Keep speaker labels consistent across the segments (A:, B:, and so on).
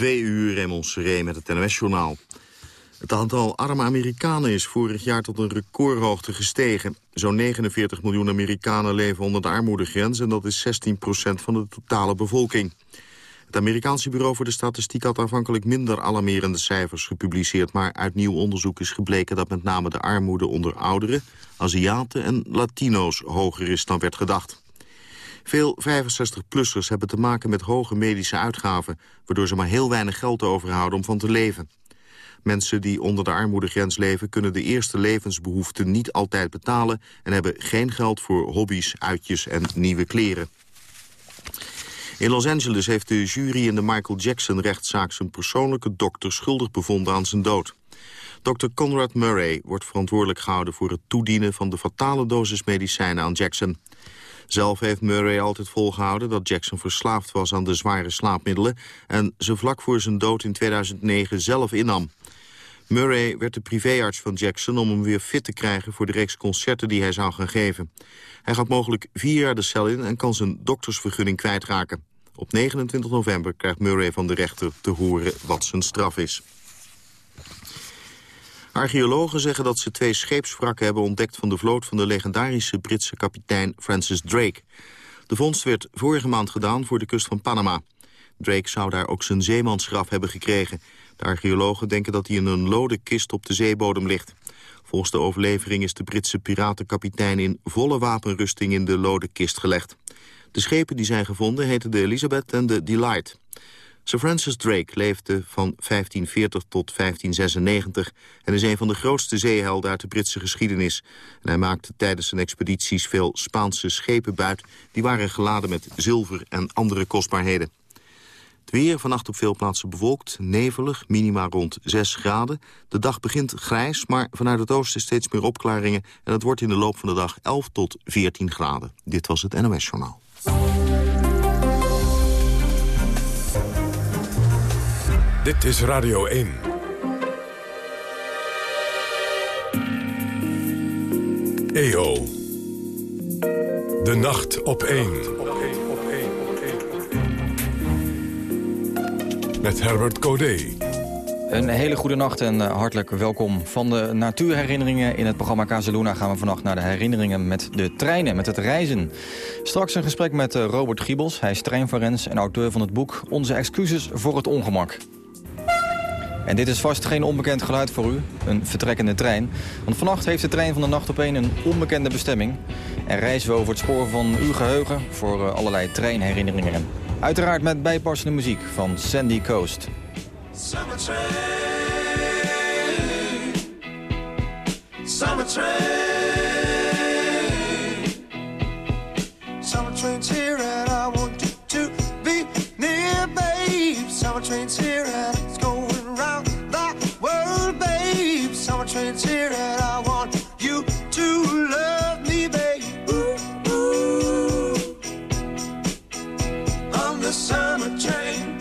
A: Twee uur Raymond Seré met het NOS-journaal. Het aantal arme Amerikanen is vorig jaar tot een recordhoogte gestegen. Zo'n 49 miljoen Amerikanen leven onder de armoedegrens... en dat is 16 procent van de totale bevolking. Het Amerikaanse Bureau voor de Statistiek had aanvankelijk minder alarmerende cijfers gepubliceerd... maar uit nieuw onderzoek is gebleken dat met name de armoede onder ouderen, Aziaten en Latino's hoger is dan werd gedacht. Veel 65-plussers hebben te maken met hoge medische uitgaven... waardoor ze maar heel weinig geld overhouden om van te leven. Mensen die onder de armoedegrens leven... kunnen de eerste levensbehoeften niet altijd betalen... en hebben geen geld voor hobby's, uitjes en nieuwe kleren. In Los Angeles heeft de jury in de Michael Jackson-rechtszaak... zijn persoonlijke dokter schuldig bevonden aan zijn dood. Dr. Conrad Murray wordt verantwoordelijk gehouden... voor het toedienen van de fatale dosis medicijnen aan Jackson. Zelf heeft Murray altijd volgehouden dat Jackson verslaafd was aan de zware slaapmiddelen... en ze vlak voor zijn dood in 2009 zelf innam. Murray werd de privéarts van Jackson om hem weer fit te krijgen... voor de reeks concerten die hij zou gaan geven. Hij gaat mogelijk vier jaar de cel in en kan zijn doktersvergunning kwijtraken. Op 29 november krijgt Murray van de rechter te horen wat zijn straf is. Archeologen zeggen dat ze twee scheepswrakken hebben ontdekt... van de vloot van de legendarische Britse kapitein Francis Drake. De vondst werd vorige maand gedaan voor de kust van Panama. Drake zou daar ook zijn zeemansgraf hebben gekregen. De archeologen denken dat hij in een lode kist op de zeebodem ligt. Volgens de overlevering is de Britse piratenkapitein in volle wapenrusting in de lode kist gelegd. De schepen die zijn gevonden heten de Elizabeth en de Delight. Sir Francis Drake leefde van 1540 tot 1596... en is een van de grootste zeehelden uit de Britse geschiedenis. En hij maakte tijdens zijn expedities veel Spaanse schepen buit... die waren geladen met zilver en andere kostbaarheden. Het weer vannacht op veel plaatsen bewolkt, nevelig, minima rond 6 graden. De dag begint grijs, maar vanuit het oosten steeds meer opklaringen... en het wordt in de loop van de dag 11 tot 14 graden. Dit was het NOS Journaal.
B: Dit is Radio 1. EO. De nacht op 1. Met Herbert Codé.
C: Een hele goede nacht en eh, hartelijk welkom. Van de natuurherinneringen in het programma Casaluna gaan we vannacht naar de herinneringen met de treinen, met het reizen. Straks een gesprek met eh, Robert Giebels. Hij is treinforens en auteur van het boek Onze excuses voor het ongemak. En dit is vast geen onbekend geluid voor u, een vertrekkende trein. Want vannacht heeft de trein van de nacht op een een onbekende bestemming. En reizen we over het spoor van uw geheugen voor eh, allerlei treinherinneringen. Uiteraard met bijpassende muziek van Sandy Coast. Summer train, summer train. Summer train's here and I want you to be near, babe. Summer train's here and train's here and I want you to love me, babe. Ooh, ooh. On the summer train.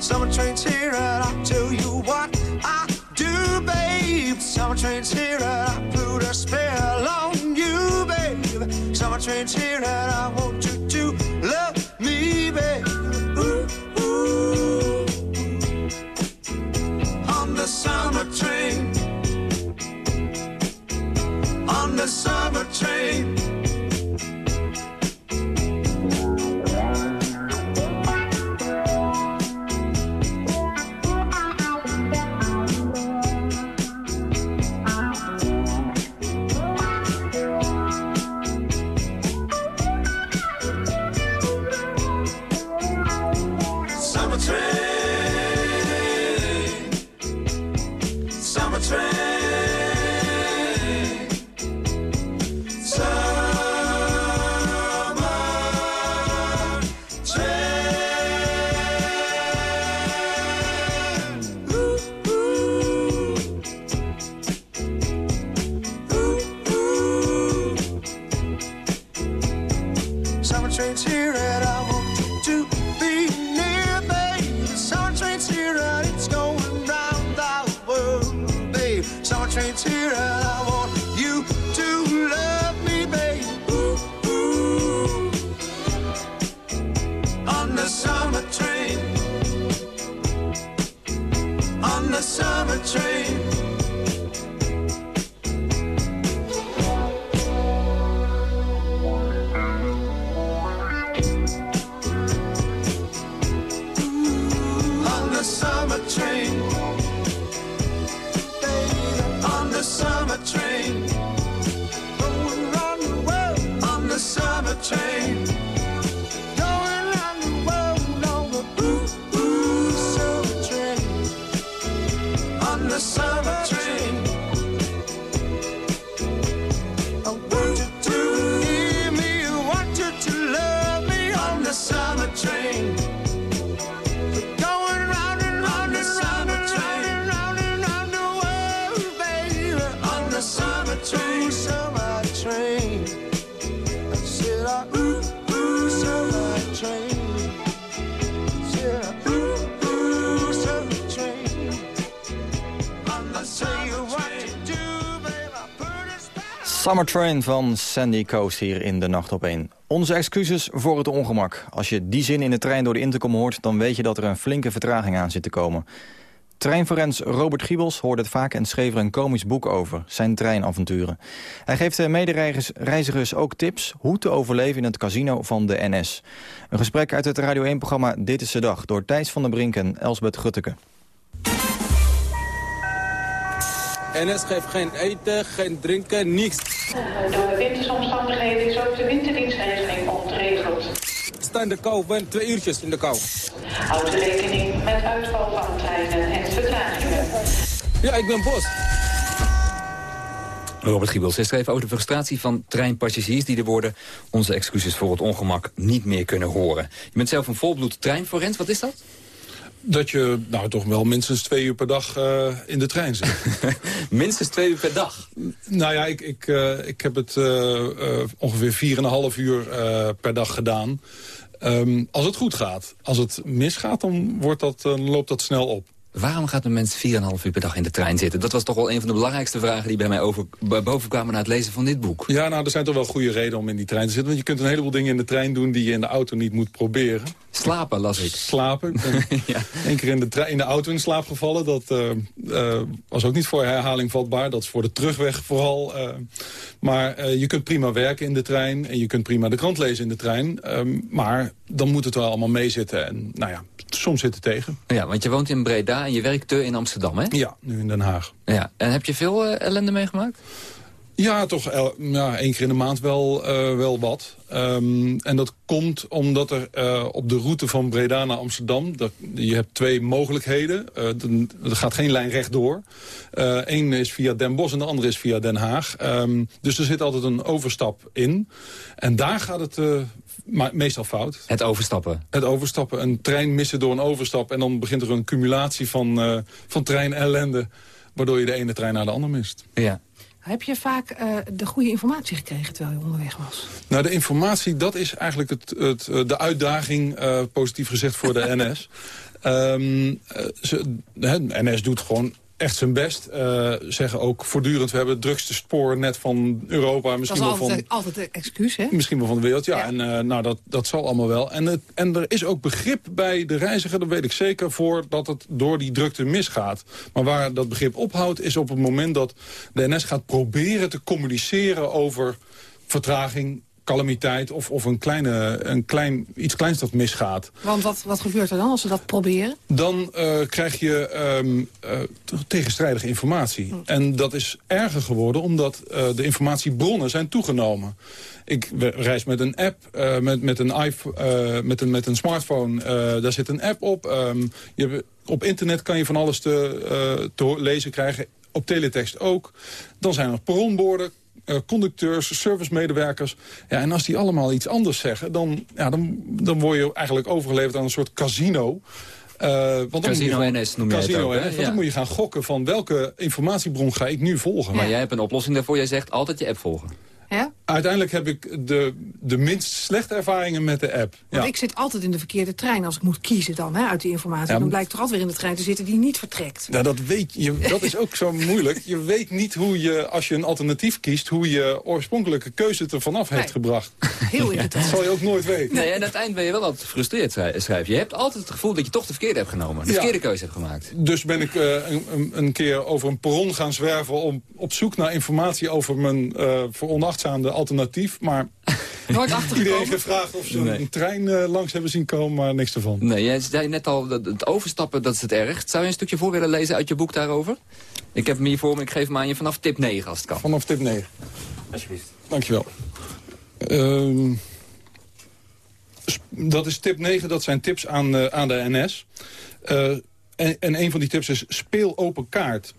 C: Summer train's here and I'll tell you what I do, babe. Summer train's here and I put a spell on you, babe. Summer train's here and I want Summer Train
D: van Sandy Coast hier in de Nacht op 1. Onze excuses voor het ongemak. Als je die zin in de trein door de intercom hoort... dan weet je dat er een flinke vertraging aan zit te komen. Treinforens Robert Giebels hoorde het vaak en schreef er een komisch boek over. Zijn treinavonturen. Hij geeft de medereizigers ook tips hoe te overleven in het casino van de NS. Een gesprek uit het Radio 1-programma Dit is de Dag... door Thijs van der Brink en Elsbeth Gutteke.
E: NS geeft geen eten, geen drinken, niks.
F: Door wintersomstandigheden is ook de winterdienstregeling ontregeld.
E: Ik sta in de kou, ben twee uurtjes in de kou.
F: Houdt u rekening met uitval van treinen en vertragingen.
E: Ja, ik ben bos.
G: Robert Giebels hij schreef over de frustratie van treinpassagiers... die de woorden onze excuses voor het ongemak niet meer kunnen horen. Je bent zelf een volbloed treinforens. Wat is dat?
H: Dat je nou toch wel minstens twee uur per dag eh, in de trein zit.
G: Minstens twee uur per dag.
H: nou ja, ik, ik, eh, ik heb het eh, ongeveer 4,5 uur eh, per dag gedaan. Ehm, als het goed gaat. Als het misgaat, dan, wordt dat, dan loopt dat snel op.
G: Waarom gaat een mens 4,5 uur per dag in de trein zitten? Dat was toch wel een van de belangrijkste vragen die bij mij over, boven kwamen na het lezen van dit boek.
H: Ja, nou, er zijn toch wel goede redenen om in die trein te zitten. Want je kunt een heleboel dingen in de trein doen die je in de auto niet moet proberen.
G: Slapen, las ik.
H: Slapen. Ik
G: Ja.
H: één keer in de, trein- in de auto in slaap gevallen. Dat eh, eh, was ook niet voor herhaling vatbaar. Dat is voor de terugweg vooral. eh. maar je kunt prima werken in de trein. En je kunt prima de krant lezen in de trein. Ehm, maar dan moet het wel allemaal meezitten. En nou ja, soms zit het tegen.
G: Ja, want je woont in Breda en je werkt te in Amsterdam, hè?
H: Ja, nu in Den Haag.
G: Ja. En heb je veel ellende meegemaakt?
H: Ja, toch el- ja, één keer in de maand wel, eh, wel wat. Ehm, en dat komt omdat er eh, op de route van Breda naar Amsterdam... Dat, je hebt twee mogelijkheden. Eh, er gaat geen lijn rechtdoor. Eén is via Den Bosch en de andere is via Den Haag. Ehm, dus er zit altijd een overstap in. En daar gaat het meestal fout.
G: Het overstappen.
H: Het overstappen, een trein missen door een overstap... en dan begint er een cumulatie van, van trein-ellende... waardoor je de ene trein naar de andere mist.
G: Ja.
I: Heb je vaak eh, de goede informatie gekregen terwijl je onderweg was?
H: Nou, de informatie, dat is eigenlijk het, het, eh, de uitdaging, eh, positief gezegd, voor de NS. Ehm, eh, ze, hè, NS doet gewoon echt zijn best. Eh, zeggen ook voortdurend, we hebben het drukste spoornet van Europa.
I: Dat
H: Misschien
I: is
H: wel van,
I: altijd, een excuus, hè?
H: Misschien wel van de wereld, ja.
I: Ja.
H: En eh, nou, dat, dat zal allemaal wel. En, het, en er is ook begrip bij de reiziger, dat weet ik zeker... voor dat het door die drukte misgaat. Maar waar dat begrip ophoudt, is op het moment dat de NS gaat proberen te communiceren over vertraging calamiteit of, of een, kleine, een klein, iets kleins dat misgaat.
I: Want wat, wat gebeurt er dan als ze dat proberen?
H: Dan eh, krijg je ehm, eh, tegenstrijdige informatie. En dat is erger geworden omdat eh, de informatiebronnen zijn toegenomen. Ik reis met een app, met, met, een iPhone, met, een, met een smartphone. daar zit een app op. Ehm, je, op internet kan je van alles te, te lezen krijgen. Op teletext ook. Dan zijn er perronborden, eh, conducteurs, servicemedewerkers. Ja, en als die allemaal iets anders zeggen... dan, ja, dan, dan word je eigenlijk overgeleverd aan een soort casino... Eh, want dan
G: Casino
H: je
G: NS noem het
H: Casino
G: ook, hè?
H: NS, want
G: Ja.
H: dan moet je gaan gokken van welke informatiebron ga ik nu volgen.
G: Maar jij hebt een oplossing daarvoor. Jij zegt altijd je app volgen.
I: Ja?
H: Uiteindelijk heb ik de, de minst slechte ervaringen met de app.
I: Want
H: Ja.
I: ik zit altijd in de verkeerde trein als ik moet kiezen dan, hè, uit die informatie.
H: Ja,
I: dan blijkt toch altijd weer in de trein te zitten die niet vertrekt.
H: Nou, dat, weet je, dat is ook zo moeilijk. Je weet niet hoe je, als je een alternatief kiest... hoe je oorspronkelijke keuze er vanaf heeft
I: Nee.
H: gebracht.
I: Heel
H: Dat
I: irritant.
H: zal je ook nooit weten.
G: Nee, en aan het eind ben je wel altijd gefrustreerd, schrij- schrijf je. Je hebt altijd het gevoel dat je toch de verkeerde hebt genomen. De
H: Ja.
G: verkeerde keuze hebt gemaakt.
H: Dus ben ik eh, een, een, een keer over een perron gaan zwerven... om op zoek naar informatie over mijn uh, veronachtzaamde alternatief. Maar
I: Nooit
H: Iedereen
I: achtergekomen.
H: gevraagd of ze
G: Nee.
H: een trein eh, langs hebben zien komen, maar niks ervan.
G: Nee, jij zei net al, dat het overstappen, dat is het erg. Zou je een stukje voor willen lezen uit je boek daarover? Ik heb hem hier voor me, ik geef hem aan je vanaf tip 9 als het kan.
H: Vanaf tip 9.
G: Alsjeblieft.
H: Dankjewel. Ehm sp- dat is tip 9, dat zijn tips aan, eh, aan de NS. Eh, en, en een van die tips is speel open kaart.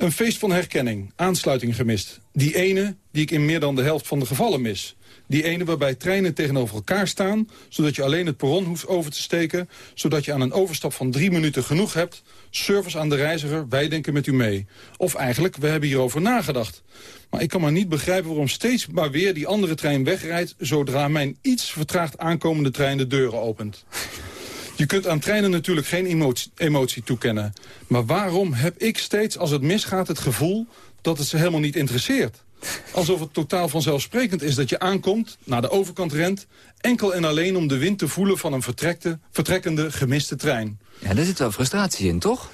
H: Een feest van herkenning, aansluiting gemist. Die ene die ik in meer dan de helft van de gevallen mis. Die ene waarbij treinen tegenover elkaar staan... zodat je alleen het perron hoeft over te steken... zodat je aan een overstap van drie minuten genoeg hebt. Service aan de reiziger, wij denken met u mee. Of eigenlijk, we hebben hierover nagedacht. Maar ik kan maar niet begrijpen waarom steeds maar weer die andere trein wegrijdt... zodra mijn iets vertraagd aankomende trein de deuren opent. Je kunt aan treinen natuurlijk geen emotie, emotie toekennen. Maar waarom heb ik steeds, als het misgaat, het gevoel dat het ze helemaal niet interesseert? Alsof het totaal vanzelfsprekend is dat je aankomt, naar de overkant rent... enkel en alleen om de wind te voelen van een vertrekte, vertrekkende, gemiste trein.
G: Ja, daar zit wel frustratie in, toch?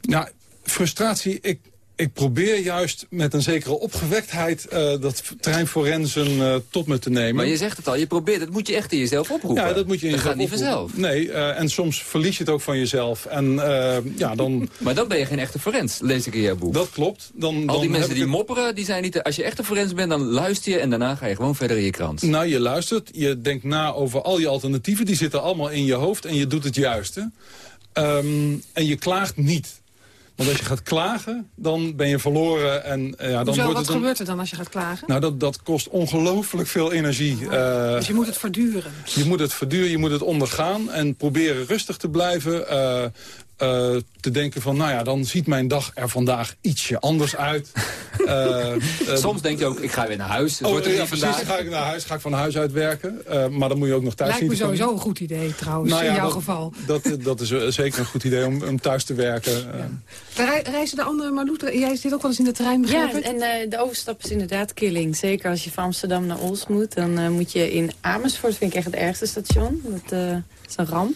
H: Nou, frustratie, ik, ik probeer juist met een zekere opgewektheid... eh, dat treinforensen eh, tot me te nemen.
G: Maar je zegt het al, je probeert het, moet je echt in jezelf oproepen.
H: Ja, dat moet je in
G: Dat
H: jezelf
G: gaat niet vanzelf.
H: Nee, eh, en soms verlies je het ook van jezelf. En ja, dan...
G: Maar dan ben je geen echte forens, lees ik in jouw boek.
H: Dat klopt. Dan,
G: Al
H: dan
G: die mensen die
H: het-
G: mopperen, die zijn niet... Als je echt een forens bent, dan luister je en daarna ga je gewoon verder in je krant.
H: Nou, je luistert, je denkt na over al je alternatieven. Die zitten allemaal in je hoofd en je doet het juiste. Ehm, en je klaagt niet. Want als je gaat klagen, dan ben je verloren. En, eh, ja, dan
I: Hoezo,
H: wordt
I: wat
H: het een-
I: gebeurt er dan als je gaat klagen?
H: Nou, dat, dat kost ongelooflijk veel energie. Eh,
I: dus je moet het verduren.
H: Je moet het verduren, je moet het ondergaan en proberen rustig te blijven. eh, eh, te denken van, nou ja, dan ziet mijn dag er vandaag ietsje anders uit. Eh, eh,
G: Soms denk je ook, ik ga weer naar huis. Het
H: Oh,
G: wordt er
H: ja,
G: niet
H: precies.
G: vandaag.
H: Ga ik naar huis, ga ik van huis uit werken. Eh, maar dan moet je ook nog thuis
I: Lijkt me
H: zien te komen.
I: sowieso een goed idee trouwens,
H: Nou ja,
I: in jouw
H: dat,
I: geval.
H: Dat, dat is zeker een goed idee om, om thuis te werken.
I: Rei- Reizen de andere Marloet, jij zit ook wel eens in de trein, begrijp
J: Ja, en eh, de overstap is inderdaad killing. Zeker als je van Amsterdam naar Ols moet. Dan eh, moet je in Amersfoort, vind ik echt het ergste station. Dat eh, is een ramp.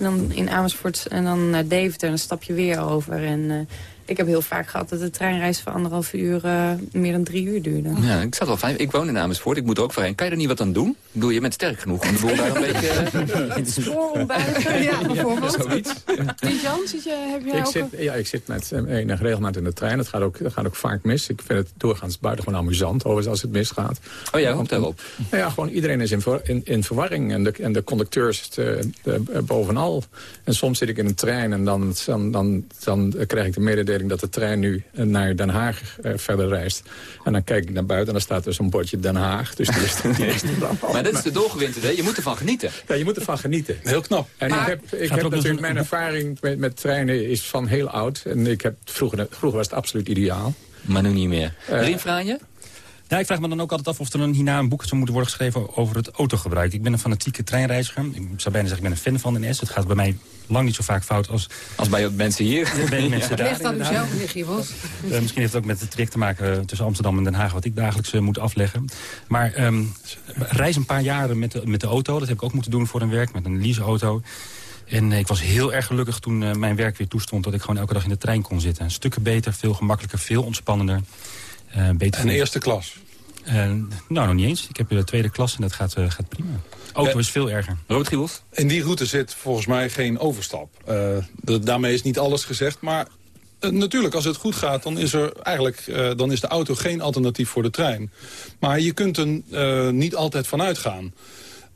J: En dan in Amersfoort en dan naar Deventer. En dan stap je weer over. En eh, ik heb heel vaak gehad dat de treinreis van anderhalf uur eh, meer dan drie uur duurde.
G: Ja, ik zat wel fijn. Ik woon in Amersfoort, ik moet er ook voorheen. Kan je er niet wat aan doen? Ik bedoel, je bent sterk genoeg om de boel daar een beetje... eh,
I: Het spoor ombuigen, ja, bijvoorbeeld.
G: Zoiets.
I: Tiet-Jan, zit je, heb jij
K: Ik
I: ook...
K: zit, ja, ik zit met eh, enig regelmaat in de trein. Het gaat ook, het gaat ook vaak mis. Ik vind het doorgaans buitengewoon amusant, overigens, als het misgaat.
G: Oh ja, hoopt daarop.
K: Nou ja, gewoon iedereen is in, ver- in, in verwarring. En de, en de conducteurs eh, de- eh, bovenal. En soms zit ik in een trein en dan, dan, dan, dan krijg ik de mededeling dat de trein nu eh, naar Den Haag eh, verder reist. En dan kijk ik naar buiten en dan staat er zo'n bordje Den Haag. Dus die is, die is
G: Maar dat is de doorgewinterde, hè? je moet ervan genieten.
K: Ja, je moet ervan genieten.
H: heel knap.
K: En ik heb, ik heb natuurlijk, mijn ervaring met, met treinen is van heel oud. En ik heb, vroeger, vroeger was het absoluut ideaal.
G: Maar nu niet meer.
K: Eh,
G: Rien
L: Nou, ik vraag me dan ook altijd af of er dan hierna een boek zou moeten worden geschreven over het autogebruik. Ik ben een fanatieke treinreiziger. Ik zou bijna zeggen, ik ben een fan van de NS. Het gaat bij mij lang niet zo vaak fout als...
G: Als bij mensen hier.
L: Bij mensen daar.
I: Ligt u
L: inderdaad.
I: zelf, meneer Giebels.
L: Misschien heeft het ook met het traject te maken eh, tussen Amsterdam en Den Haag... wat ik dagelijks eh, moet afleggen. Maar ehm, reis een paar jaren met de, met de auto. Dat heb ik ook moeten doen voor een werk met een leaseauto. En eh, ik was heel erg gelukkig toen eh, mijn werk weer toestond... dat ik gewoon elke dag in de trein kon zitten. Stukken beter, veel gemakkelijker, veel ontspannender. Eh, beter
H: en eerste klas.
L: Eh, nou, nog niet eens. Ik heb de tweede klas en dat gaat, eh, gaat prima. Auto is veel erger.
G: Robert Giebels?
H: In die route zit volgens mij geen overstap. Eh, daarmee is niet alles gezegd, maar natuurlijk, als het goed gaat, dan is, er eigenlijk, eh, dan is de auto geen alternatief voor de trein. Maar je kunt er eh, niet altijd van uitgaan.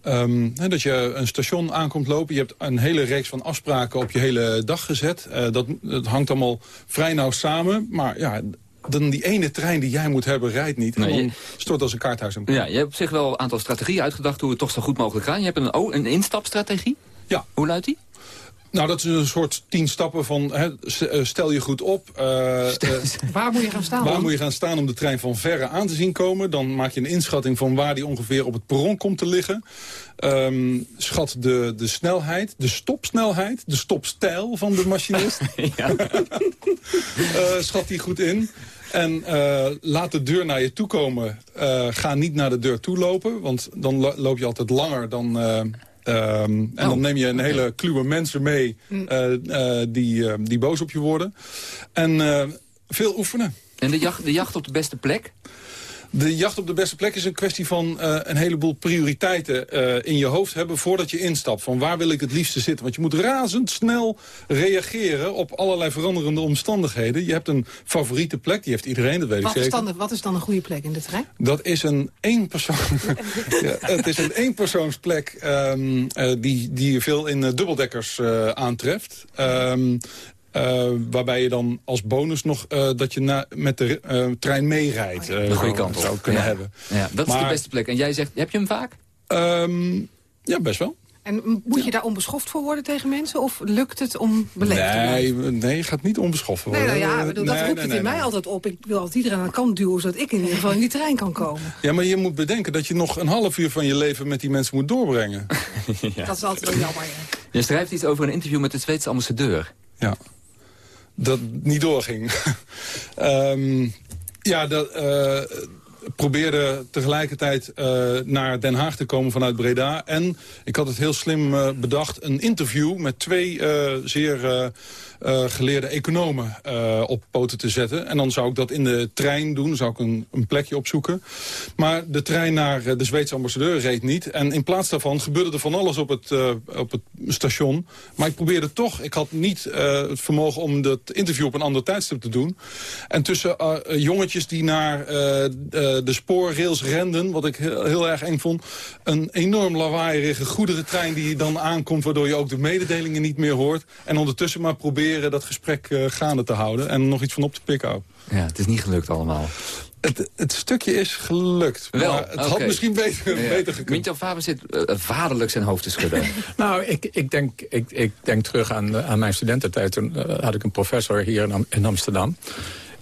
H: Ehm, hè, dat je een station aankomt lopen. Je hebt een hele reeks van afspraken op je hele dag gezet. Eh, dat, dat hangt allemaal vrij nauw samen. Maar ja, dan die ene trein die jij moet hebben, rijdt niet. En dan stort als een kaarthuis in
G: Ja, je hebt op zich wel een aantal strategieën uitgedacht... hoe het toch zo goed mogelijk gaat. Je hebt een, een instapstrategie.
H: Ja.
G: Hoe luidt die?
H: Nou, dat is een soort tien stappen van hè, eh, stel je goed op. eh, eh,
I: Waar moet je gaan staan
H: Waar moet je gaan staan om de trein van verre aan te zien komen? Dan maak je een inschatting van waar die ongeveer op het perron komt te liggen. Ehm, schat de, de snelheid, de stopsnelheid, de stopstijl van de machinist. Eh, schat die goed in. En eh, laat de deur naar je toe komen. Eh, ga niet naar de deur toe lopen, want dan lo- loop je altijd langer dan... eh, ehm, en dan neem je een hele kluwe mensen mee eh, eh, die, die boos op je worden. En eh, veel oefenen.
G: En de jacht, de jacht op de beste plek?
H: De jacht op de beste plek is een kwestie van eh, een heleboel prioriteiten eh, in je hoofd hebben voordat je instapt. Van waar wil ik het liefste zitten? Want je moet razendsnel reageren op allerlei veranderende omstandigheden. Je hebt een favoriete plek, die heeft iedereen, dat weet
I: Wat
H: ik
I: is, dan, wat is dan een goede plek in de trein?
H: Dat is een eenpersoon... ja, het is een eenpersoonsplek ehm, eh, die, die je veel in dubbeldekkers aantreft. Ehm, eh, waarbij je dan als bonus nog eh, dat je na, met de eh, trein meerijdt. eh,
G: De goede
H: zou-
G: kant op.
H: zou kunnen
G: Ja.
H: hebben.
G: Ja, dat is de beste plek. En jij zegt, heb je hem vaak?
H: Ehm, ja, best wel.
I: En moet je daar onbeschoft voor worden tegen mensen? Of lukt het om beleefd te
H: Nee,
I: blijven?
H: nee, je gaat niet onbeschoft worden.
I: Nee, nou ja, ik bedoel, dat
H: Nee,
I: roept
H: nee,
I: het
H: nee,
I: in mij
H: nee.
I: altijd op. Ik wil altijd iedereen aan de kant duwen... zodat ik in ieder geval in die trein kan komen.
H: Ja, maar je moet bedenken dat je nog een half uur van je leven met die mensen moet doorbrengen.
I: Dat is altijd wel jammer, ja.
G: Je schrijft iets over een interview met de Zweedse ambassadeur.
H: Ja. Dat niet doorging. Ehm, ja, dat eh, probeerde tegelijkertijd eh, naar Den Haag te komen vanuit Breda. En ik had het heel slim eh, bedacht, een interview met twee zeer eh, geleerde economen eh, op poten te zetten. En dan zou ik dat in de trein doen, zou ik een, een plekje opzoeken. Maar de trein naar eh, de Zweedse ambassadeur reed niet. En in plaats daarvan gebeurde er van alles op het, op het station. Maar ik probeerde toch, ik had niet het vermogen om dat interview op een ander tijdstip te doen. En tussen jongetjes die naar de spoorrails renden, wat ik heel, erg eng vond. Een enorm lawaaierige goederentrein die dan aankomt, waardoor je ook de mededelingen niet meer hoort. En ondertussen maar proberen dat gesprek eh, gaande te houden en nog iets van op te pikken ook.
G: Ja, het is niet gelukt allemaal.
H: Het, het stukje is gelukt,
G: Wel,
H: maar het had misschien beter,
G: Ja.
H: beter gekund.
G: Mintjan Faber zit eh, vaderlijk zijn hoofd te schudden.
K: Nou, ik, ik, denk, ik, ik denk terug aan, aan mijn studententijd. Toen eh, had ik een professor hier in, Am- in Amsterdam.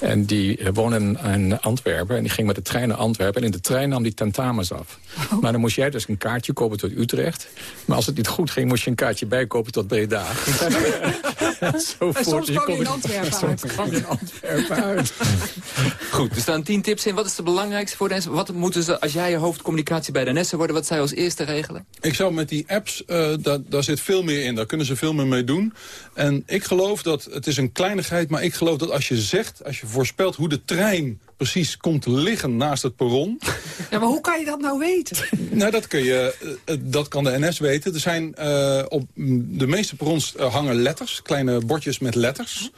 K: En die eh, woonde in, in Antwerpen. En die ging met de trein naar Antwerpen. En in de trein nam die tentamens af. Maar dan moest jij dus een kaartje kopen tot Utrecht. Maar als het niet goed ging, moest je een kaartje bijkopen tot Breda. en zo
I: En
K: voort.
I: soms
K: Je
I: kwam je in Antwerpen
K: soms
I: uit.
K: kwam je in Antwerpen uit.
G: Goed, er staan tien tips in. Wat is de belangrijkste voor de NS? Wat moeten ze, als jij je hoofdcommunicatie bij de NS worden, wat zij als eerste regelen?
H: Ik zou met die apps, eh, daar, daar zit veel meer in. Daar kunnen ze veel meer mee doen. En ik geloof dat, het is een kleinigheid, maar ik geloof dat als je zegt, als je voorspelt hoe de trein precies komt liggen naast het perron.
I: Ja, maar hoe kan je dat nou weten?
H: nou, dat, kun je, eh, eh, dat kan de NS weten. Er zijn eh, op mm, de meeste perrons hangen letters, kleine bordjes met letters.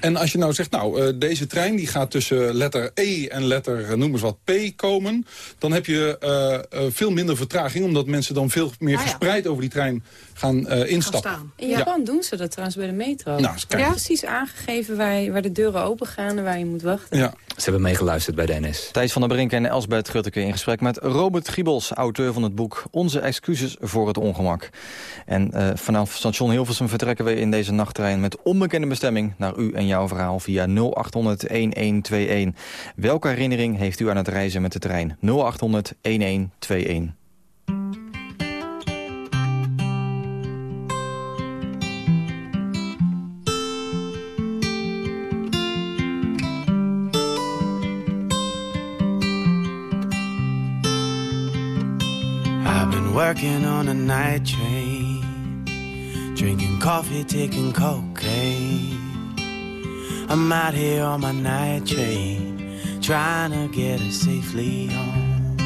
H: En als je nou zegt, nou, eh, deze trein die gaat tussen letter E en letter, noem eens wat, P komen. Dan heb je eh, eh, veel minder vertraging, omdat mensen dan veel meer
J: Ah, ja.
H: verspreid over die trein gaan eh, instappen.
J: In Japan doen ze dat trouwens bij de metro.
H: Nou.
J: Ja? Precies aangegeven waar, waar de deuren open gaan en waar je moet wachten.
H: Ja.
G: Ze hebben meegeluisterd bij de NS.
D: Thijs van der Brink en Elsbeth Gutteke in gesprek met Robert Giebels, auteur van het boek Onze excuses voor het ongemak. En eh, vanaf station Hilversum vertrekken we in deze nachttrein met onbekende bestemming naar u en jouw verhaal via 0800 1121. Welke herinnering heeft u aan het reizen met de trein? 0800 1121.
M: Working on a night train, drinking coffee, taking cocaine. I'm out here on my night train, trying to get us safely home.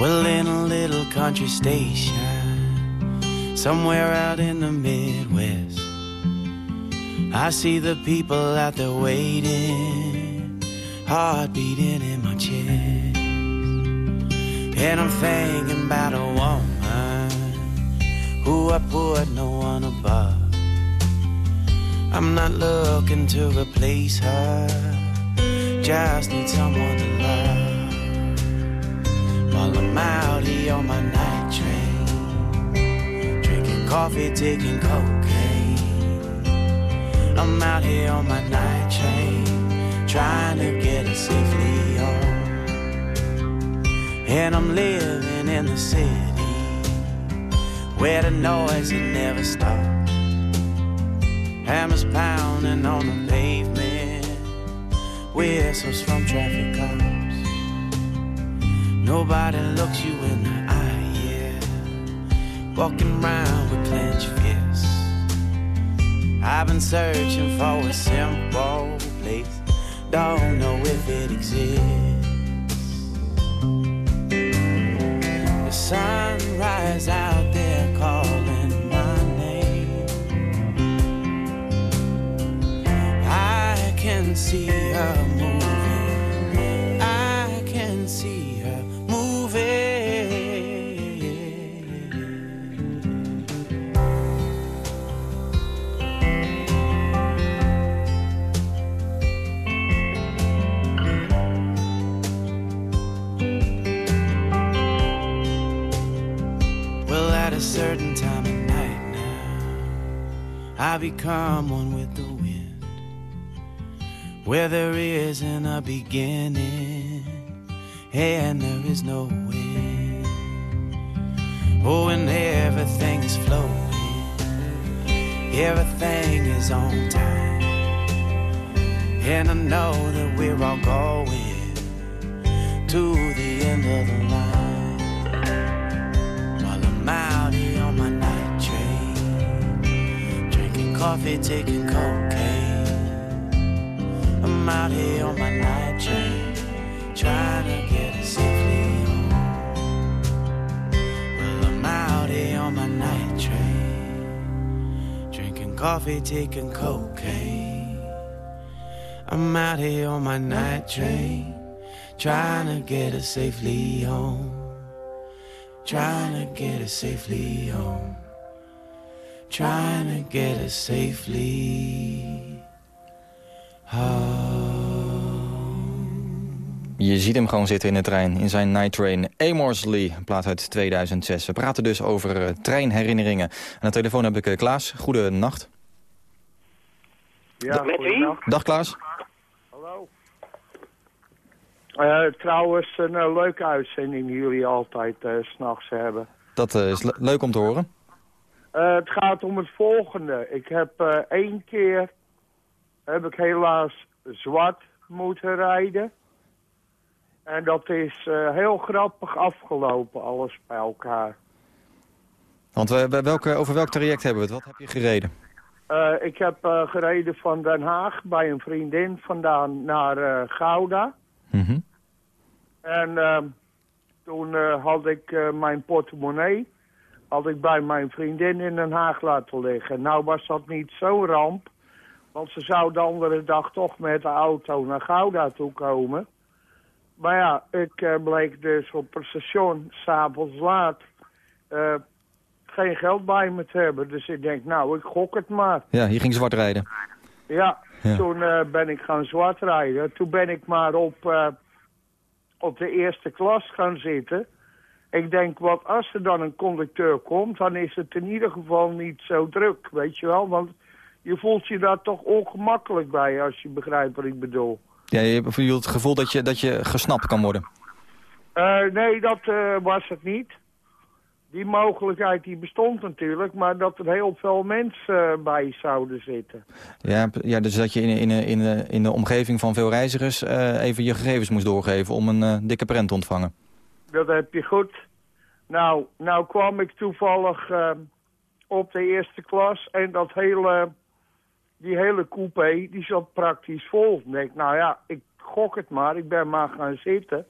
M: Well, in a little country station, somewhere out in the Midwest, I see the people out there waiting, heart beating in my chest. And I'm thinking about a woman who I put no one above. I'm not looking to replace her, just need someone to love. While I'm out here on my night train, drinking coffee, taking cocaine. I'm out here on my night train, trying to get us safely home. And I'm living in the city where the noise it never stops. Hammers pounding on the pavement, whistles from traffic cops. Nobody looks you in the eye, yeah. Walking around with clenched fists. I've been searching for a simple place, don't know if it exists. Sunrise out there calling my name. I can see her moving. A certain time of night now, I become one with the wind. Where there isn't a beginning, and there is no end. Oh, and everything is flowing, everything is on time. And I know that we're all going to the end of the coffee, taking cocaine. I'm out here on my night train, trying to get us safely home. Well, I'm out here on my night train, drinking coffee, taking cocaine. I'm out here on my night train, trying to get us safely home. Trying to get us safely home. Trying to get us safely
D: Je ziet hem gewoon zitten in de trein, in zijn Night Train. Amorsley, een plaat uit 2006. We praten dus over eh, treinherinneringen. Aan de telefoon heb ik eh, Klaas. Goedenacht.
N: Ja, goeiedag.
D: Dag Klaas.
N: Hallo. Eh, trouwens, een leuke uitzending die jullie altijd s s'nachts hebben.
D: Dat is le- leuk om te horen.
N: Eh, het gaat om het volgende. Ik heb eh, één keer, heb ik helaas zwart moeten rijden. En dat is eh, heel grappig afgelopen, alles bij elkaar.
D: Want we, we- welke, over welk traject hebben we het? Wat heb je gereden?
N: Ik heb gereden van Den Haag bij een vriendin vandaan naar Gouda.
D: Mhm.
N: En ehm, toen had ik mijn portemonnee had ik bij mijn vriendin in Den Haag laten liggen. Nou was dat niet zo'n ramp, want ze zou de andere dag toch met de auto naar Gouda toe komen. Maar ja, ik eh, bleek dus op het station, s'avonds laat, eh, geen geld bij me te hebben. Dus ik denk, nou, ik gok het maar.
D: Ja, hier ging zwart rijden.
N: Ja,
D: Ja.
N: toen eh, ben ik gaan zwart rijden. Toen ben ik maar op, op de eerste klas gaan zitten. Ik denk, wat als er dan een conducteur komt, dan is het in ieder geval niet zo druk, weet je wel. Want je voelt je daar toch ongemakkelijk bij, als je begrijpt wat ik bedoel.
D: Ja, je hebt het gevoel dat je, dat je gesnapt kan worden.
N: Eh, nee, dat eh, was het niet. Die mogelijkheid die bestond natuurlijk, maar dat er heel veel mensen eh, bij zouden zitten.
D: Ja, ja dus dat je in, in, in, de- in de omgeving van veel reizigers even je gegevens moest doorgeven om een dikke prent te ontvangen.
N: Dat heb je goed. Nou, nou kwam ik toevallig eh, op de eerste klas en dat hele, die hele coupé die zat praktisch vol. Ik denk, nou ja, ik gok het maar, ik ben maar gaan zitten.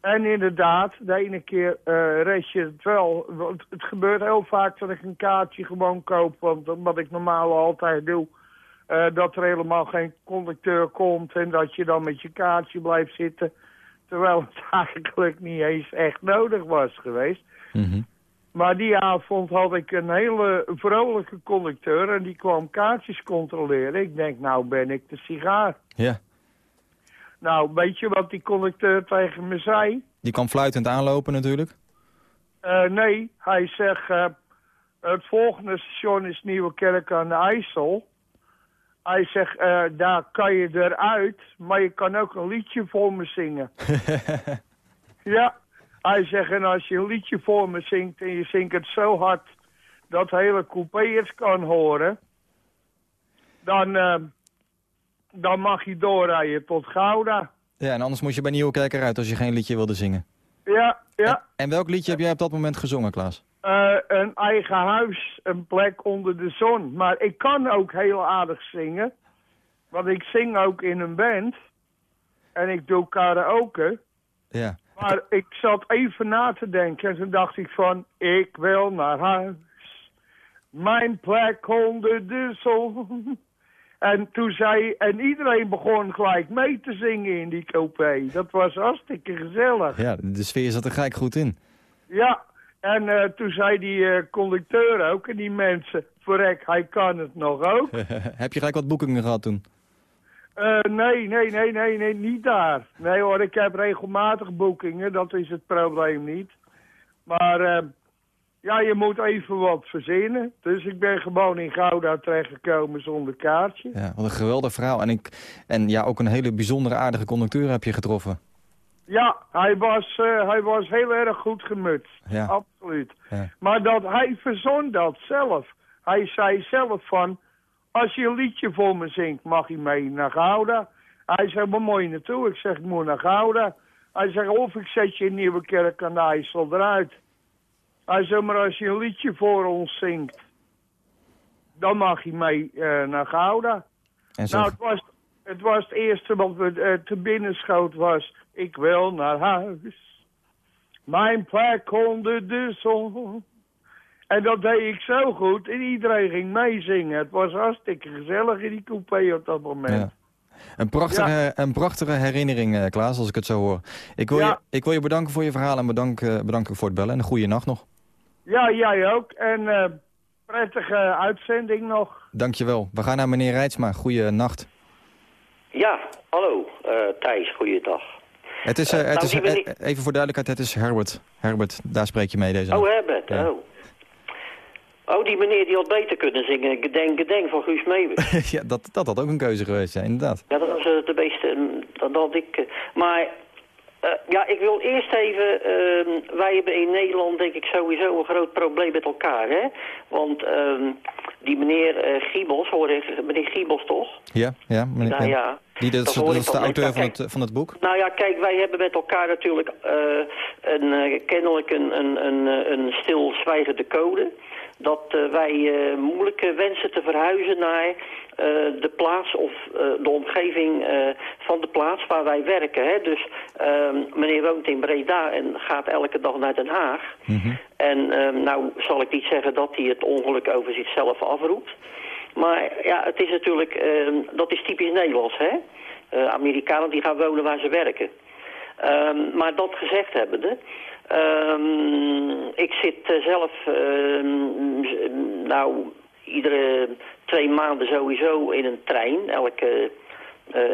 N: En inderdaad, de ene keer eh red je het wel. Want het gebeurt heel vaak dat ik een kaartje gewoon koop, want wat ik normaal altijd doe. eh, dat er helemaal geen conducteur komt en dat je dan met je kaartje blijft zitten. Terwijl het eigenlijk niet eens echt nodig was geweest. Maar die avond had ik een hele vrolijke conducteur en die kwam kaartjes controleren. Ik denk, nou ben ik de sigaar.
D: Ja.
N: Nou, weet je wat die conducteur tegen me zei?
D: Die kwam fluitend aanlopen natuurlijk.
N: Eh, nee, hij zegt, eh, het volgende station is Nieuwekerk aan de IJssel. Hij zegt, eh, daar kan je eruit, maar je kan ook een liedje voor me zingen. ja, hij zegt, en als je een liedje voor me zingt en je zingt het zo hard dat hele coupé het kan horen, dan, eh, dan mag je doorrijden tot Gouda.
D: Ja, en anders moest je bij Nieuwekerk eruit als je geen liedje wilde zingen.
N: Ja, ja.
D: En welk liedje heb jij op dat moment gezongen, Klaas?
N: Eh, een eigen huis, een plek onder de zon. Maar ik kan ook heel aardig zingen. Want ik zing ook in een band. En ik doe karaoke.
D: Ja.
N: Maar ik zat even na te denken en toen dacht ik van, ik wil naar huis. Mijn plek onder de zon. En toen zei, en iedereen begon gelijk mee te zingen in die coupé. Dat was hartstikke gezellig.
D: Ja, de sfeer zat er gelijk goed in.
N: Ja, en eh, toen zei die eh, conducteur ook en die mensen, verrek, hij kan het nog ook.
D: Heb je gelijk wat boekingen gehad toen?
N: Eh, nee, nee, nee, nee, nee, niet daar. Nee hoor, ik heb regelmatig boekingen, dat is het probleem niet. Maar ja, je moet even wat verzinnen. Dus ik ben gewoon in Gouda terechtgekomen zonder kaartje.
D: Ja, wat een geweldig verhaal. En, ik, en ja, ook een hele bijzondere aardige conducteur heb je getroffen.
N: Ja, hij was, eh, hij was heel erg goed gemutst.
D: Ja.
N: Absoluut.
D: Ja.
N: Maar dat, hij verzon dat zelf. Hij zei zelf van, als je een liedje voor me zingt, mag je mee naar Gouda. Hij zei, waar moet je naartoe? Ik zeg, ik moet naar Gouda. Hij zegt, of ik zet je in Nieuwe Kerk aan de IJssel eruit. Hij zei, maar als je een liedje voor ons zingt, dan mag je mee eh, naar Gouda.
D: En zo...
N: Nou, het was, het was het eerste wat we eh, te binnen schoot was, ik wil naar huis. Mijn plek onder de zon. En dat deed ik zo goed en iedereen ging meezingen. Het was hartstikke gezellig in die coupé op dat moment.
D: Ja. Een prachtige, een prachtige herinnering, eh, Klaas, als ik het zo hoor. Ik wil, je, ik wil je bedanken voor je verhaal en bedanken, bedanken voor het bellen. En een goede nacht nog.
N: Ja, jij ook. En eh, prettige uitzending nog.
D: Dankjewel. We gaan naar meneer Rijtsma. Goeie nacht.
O: Ja, hallo eh, Thijs, goeiedag.
D: Het is,
O: eh,
D: het is eh, even voor duidelijkheid, het is Herbert. Herbert, daar spreek je mee deze
O: Oh. Herbert,
D: Ja.
O: oh. Oh, die meneer die had beter kunnen zingen. Gedenk, gedenk van Guus Meeuwis.
D: ja, dat, dat had ook een keuze geweest, ja, inderdaad.
O: ja, dat was de beste, eh, dat had ik... maar, ja, ik wil eerst even... eh, wij hebben in Nederland denk ik sowieso een groot probleem met elkaar, hè. Want ehm, die meneer Giebels, hoor ik, meneer Giebels toch?
D: Ja, ja. Meneer,
O: Nou ja,
D: Die, dat,
O: dat
D: is, dat de auteur
O: Ja,
D: van het, van het boek.
O: Nou ja, kijk, wij hebben met elkaar natuurlijk eh, een, eh, kennelijk een, een, een, eh, een stilzwijgende code. Dat eh, wij eh, moeilijk eh, wensen te verhuizen naar eh, de plaats of eh, de omgeving eh, van de plaats waar wij werken. Hè? Dus ehm, meneer woont in Breda en gaat elke dag naar Den Haag. En ehm, nou zal ik niet zeggen dat hij het ongeluk over zichzelf afroept. Maar ja, het is natuurlijk, ehm, dat is typisch Nederlands, hè? Eh, Amerikanen die gaan wonen waar ze werken. Ehm, maar dat gezegd hebbende, ehm, ik zit eh, zelf, nou, iedere twee maanden sowieso in een trein. Elke,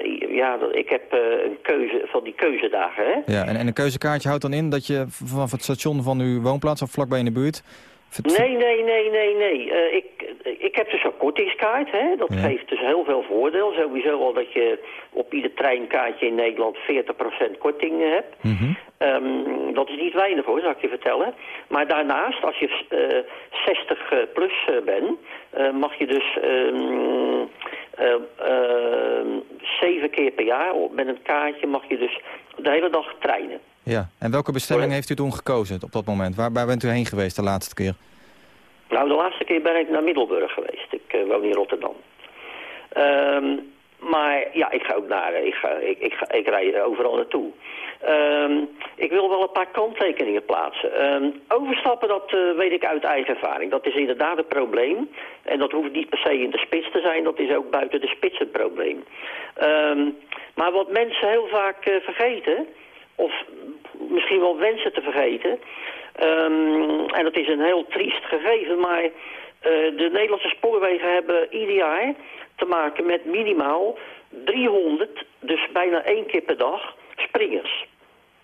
O: i- ja, ik heb een keuze van die keuzedagen, hè?
D: Ja, en, en een keuzekaartje houdt dan in dat je vanaf het station van uw woonplaats of vlakbij in de buurt...
O: Nee, nee, nee, nee, nee. Ik, ik heb dus een kortingskaart. Hè? Dat
D: Ja.
O: geeft dus heel veel voordeel. Sowieso al dat je op ieder treinkaartje in Nederland 40% korting eh, hebt.
D: Mhm.
O: Ehm, dat is niet weinig hoor, zal ik je vertellen. Maar daarnaast, als je eh, 60 eh, plus eh, bent, eh, mag je dus ehm, eh, ehm, zeven keer per jaar met een kaartje mag je dus de hele dag treinen.
D: Ja, en welke bestemming heeft u toen gekozen op dat moment? Waar, waar bent u heen geweest de laatste keer?
O: Nou, de laatste keer ben ik naar Middelburg geweest. Ik eh, woon in Rotterdam. Ehm, maar ja, ik ga ook naar, eh, ik, ga, ik, ik, ga, ik rij er overal naartoe. Ehm, ik wil wel een paar kanttekeningen plaatsen. Ehm, overstappen, dat eh, weet ik uit eigen ervaring. Dat is inderdaad een probleem. En dat hoeft niet per se in de spits te zijn. Dat is ook buiten de spits een probleem. Maar wat mensen heel vaak vergeten... of misschien wel wensen te vergeten... Ehm, en dat is een heel triest gegeven, maar eh, de Nederlandse spoorwegen hebben ieder jaar te maken met minimaal 300, dus bijna één keer per dag, springers.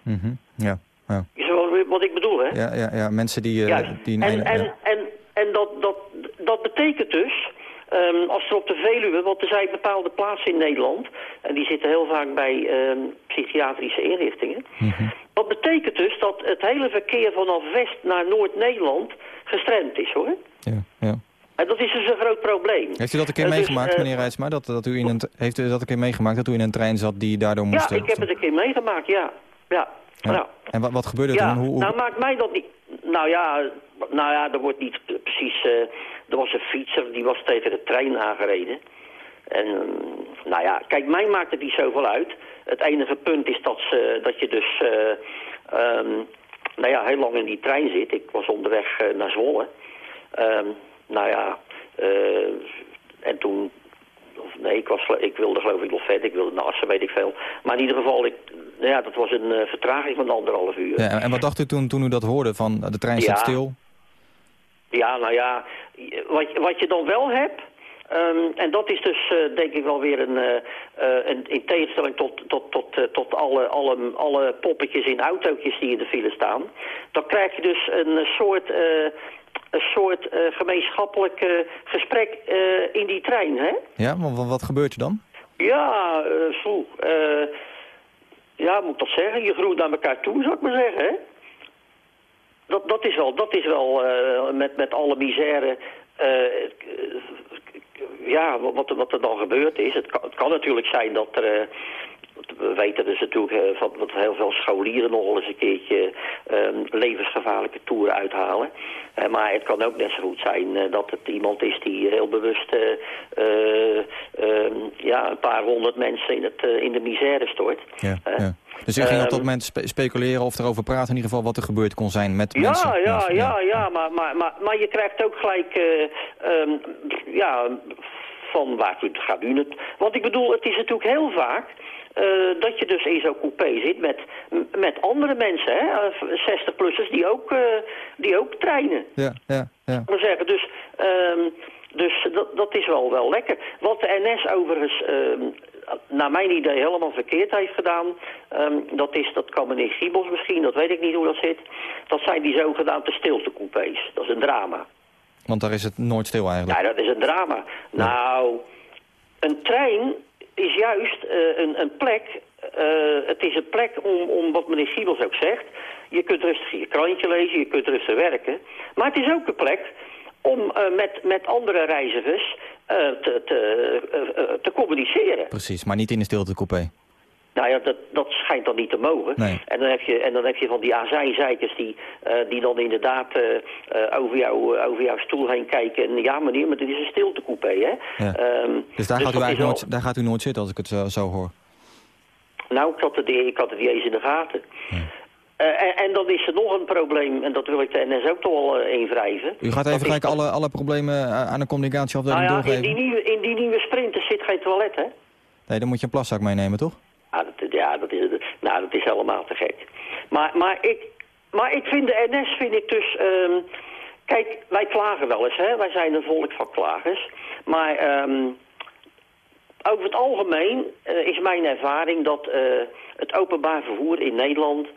D: Mhm, Ja, ja.
O: Is wel wat ik bedoel, hè?
D: Ja, ja, ja, mensen die...
O: Juist.
D: die
O: En, en,
D: ja.
O: en, en dat, dat, dat betekent dus, ehm, als er op de Veluwe, want er zijn bepaalde plaatsen in Nederland, en die zitten heel vaak bij ehm, psychiatrische inrichtingen,
D: Mhm.
O: dat betekent dus dat het hele verkeer vanaf West naar Noord-Nederland gestremd is, hoor.
D: Ja, ja.
O: En dat is dus een groot probleem.
D: Heeft u dat een keer
O: Eh, dus,
D: meegemaakt,
O: eh,
D: meneer Rijtsma? Dat, dat u in een, heeft u dat een keer meegemaakt dat u in een trein zat die daardoor moest...
O: Ja, ik heb het een keer meegemaakt, ja. Ja,
D: Ja.
O: nou.
D: En wat, wat gebeurde
O: Ja,
D: toen? Hoe, hoe-
O: nou maakt mij dat niet... Nou ja, nou ja, er wordt niet precies... eh, er was een fietser, die was tegen de trein aangereden. En ehm, nou ja, kijk, mij maakt het niet zoveel uit. Het enige punt is dat, ze, dat je dus ehm, nou ja, heel lang in die trein zit. Ik was onderweg eh, naar Zwolle. Ehm, nou ja, en toen... Of nee, ik, was, ik wilde geloof ik nog verder. Ik wilde naar Assen, weet ik veel. Maar in ieder geval, ik, ja, dat was een eh, vertraging van anderhalf uur.
D: Ja, en wat dacht u toen, toen u dat hoorde van eh, de trein staat
O: Ja.
D: stil?
O: Ja, nou ja, wat, wat je dan wel hebt... ehm, en dat is dus eh, denk ik wel weer een, eh, een in tegenstelling tot, tot, tot, tot alle, alle, alle poppetjes in autootjes die in de file staan. Dan krijg je dus een soort, een soort gemeenschappelijk gesprek in die trein, hè?
D: Ja, maar wat, gebeurt er dan?
O: Ja, zo, eh, ja, moet dat zeggen? Je groeit naar elkaar toe, zou ik maar zeggen, hè? Dat, dat is wel, dat is wel eh, met, met alle misère... eh, ja, wat, wat er dan gebeurd is. Het kan, het kan natuurlijk zijn dat er... we weten dus natuurlijk eh, van, dat heel veel scholieren nog wel eens een keertje ehm, levensgevaarlijke toeren uithalen. Eh, maar het kan ook net zo goed zijn eh, dat het iemand is die heel bewust eh, eh, ehm, ja, een paar honderd mensen in, het, in de misère stort.
D: Ja, ja. Dus u ging op dat
O: Ehm,
D: moment spe- speculeren of erover praten in ieder geval wat er gebeurd kon zijn met mensen?
O: Ja, ja, ja, ja, maar, maar, maar, maar je krijgt ook gelijk, ehm, ja, van waar gaat u het? Want ik bedoel, het is natuurlijk heel vaak eh, dat je dus in zo'n coupé zit met, met andere mensen, hè, 60-plussers, die ook, eh, die ook treinen.
D: Ja, ja, ja.
O: Maar zeggen, dus, ehm, dus dat, dat is wel, wel lekker. Wat de NS overigens, ehm, naar mijn idee, helemaal verkeerd heeft gedaan... ehm, dat is, dat kan meneer Giebels misschien, dat weet ik niet hoe dat zit... dat zijn die zogenaamde stiltecoupés. Dat is een drama.
D: Want daar is het nooit stil eigenlijk.
O: Ja, dat is een drama. Nou, een trein is juist eh, een, een plek... eh, het is een plek om, om, wat meneer Giebels ook zegt... je kunt rustig je krantje lezen, je kunt rustig werken. Maar het is ook een plek om eh, met, met andere reizigers te, te, te communiceren.
D: Precies, maar niet in de stiltecoupé.
O: Nou ja, dat, dat schijnt dan niet te mogen.
D: Nee.
O: En, dan heb je, en dan heb je van die azijnzeikers die, eh, die dan inderdaad eh, eh, over, jou, over jouw stoel heen kijken. En ja meneer, maar dit is een stiltecoupé, hè.
D: Ja.
O: Ehm,
D: Dus daar,
O: dus
D: gaat u eigenlijk nooit, daar gaat u nooit zitten als ik het zo, zo hoor.
O: Nou, ik had, het, ik had het niet eens in de gaten. En, en dan is er nog een probleem, en dat wil ik de NS ook toch wel eh, invrijven.
D: U gaat even gelijk
O: dat-
D: alle, alle problemen aan de communicatieafdeling
O: Nou ja, in
D: doorgeven?
O: die, nieuwe, in die nieuwe sprinters zit geen toilet, hè?
D: Nee, dan moet je een plaszak meenemen, toch?
O: Ja, dat, ja, dat is, nou, dat is helemaal te gek. Maar, maar, ik, maar ik vind de NS, vind ik dus... ehm, kijk, wij klagen wel eens, hè. Wij zijn een volk van klagers. Maar ehm, over het algemeen eh, is mijn ervaring dat eh, het openbaar vervoer in Nederland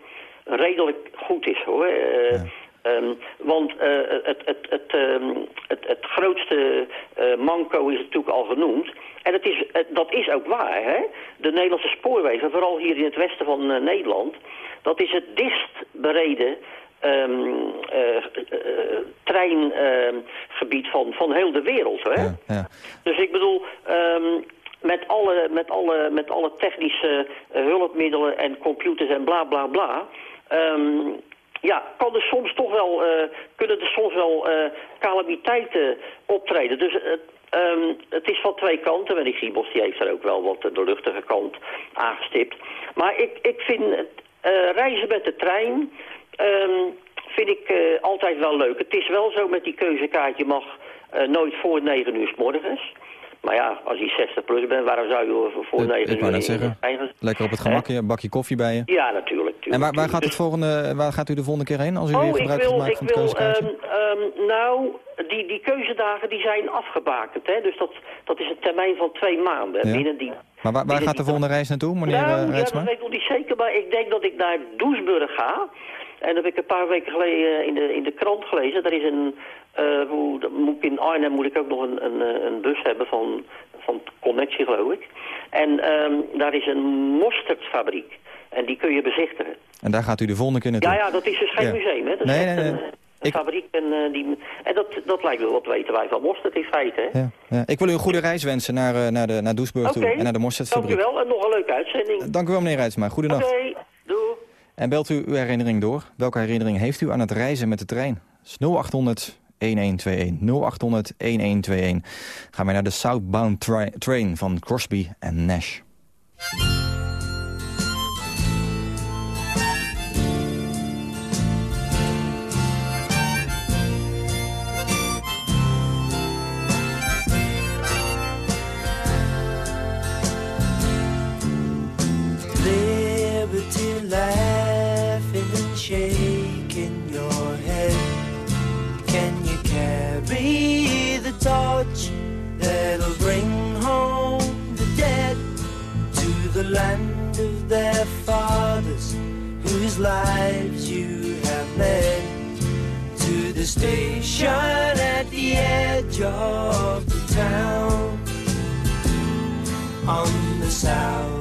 O: redelijk goed is, hoor. Eh, ehm, want eh, het, het, het, ehm, het, het grootste eh, manco is natuurlijk al genoemd. En het is, dat is ook waar, hè. De Nederlandse spoorwegen, vooral hier in het westen van eh, Nederland... dat is het dichtst bereden ehm, eh, eh, treingebied van, van heel de wereld, hè.
D: Ja.
O: Dus ik bedoel, met, alle, met, alle, met alle technische hulpmiddelen en computers en bla bla bla... ja, kan er soms toch wel, eh, kunnen er soms wel eh, calamiteiten optreden. Dus het, ehm, het is van twee kanten. En die Giebels die heeft er ook wel wat de luchtige kant aangestipt. Maar ik, ik vind eh, reizen met de trein... ehm, vind ik eh, altijd wel leuk. Het is wel zo met die keuzekaart, je mag eh, nooit voor 9 uur s morgens. Maar ja, als je 60 plus bent, waarom zou je voor 9 uur...
D: Ik wou net zeggen, lekker op het gemakje, een bakje koffie bij je.
O: Ja, natuurlijk.
D: En waar, waar, gaat het volgende, waar gaat u de volgende keer heen als u
O: Oh,
D: weer
O: ik
D: gebruik
O: wil, ik
D: van het
O: wil,
D: keuzekaartje?
O: ehm, ehm, nou, die, die keuzedagen die zijn afgebakend, hè. Dus dat, dat is een termijn van twee maanden.
D: Ja.
O: Binnen die,
D: maar waar, waar gaat de volgende reis naartoe, meneer
O: nou,
D: eh,
O: ja, dat weet ik nog niet zeker, maar ik denk dat ik naar Doesburg ga. En dat heb ik een paar weken geleden in de, in de krant gelezen. Er is een, eh, moet in Arnhem moet ik ook nog een, een, eh, een bus hebben van, van Connectie, geloof ik. En ehm, daar is een mosterdfabriek. En die kun je bezichtigen.
D: En daar gaat u de volgende keer naartoe?
O: Ja, ja, dat is dus geen
D: Ja.
O: museum, hè. Dat
D: Nee,
O: is
D: nee, nee.
O: een, een fabriek. En, eh, die, en dat, dat lijkt me wat weten wij van mosterd in feite, hè.
D: Ja, ja. Ik wil u een goede reis wensen naar, eh, naar, de, naar Doesburg toe en naar de Mosterdfabriek.
O: Dank u wel en nog een leuke uitzending.
D: Dank u wel, meneer.
O: Oké, doei.
D: En belt u uw herinnering door. Welke herinnering heeft u aan het reizen met de trein? Dat is 0800 0800 1121. Gaan we naar de Southbound Tra- Train van Crosby en Nash.
M: Their fathers whose lives you have led? To the station at the edge of the town on the southbound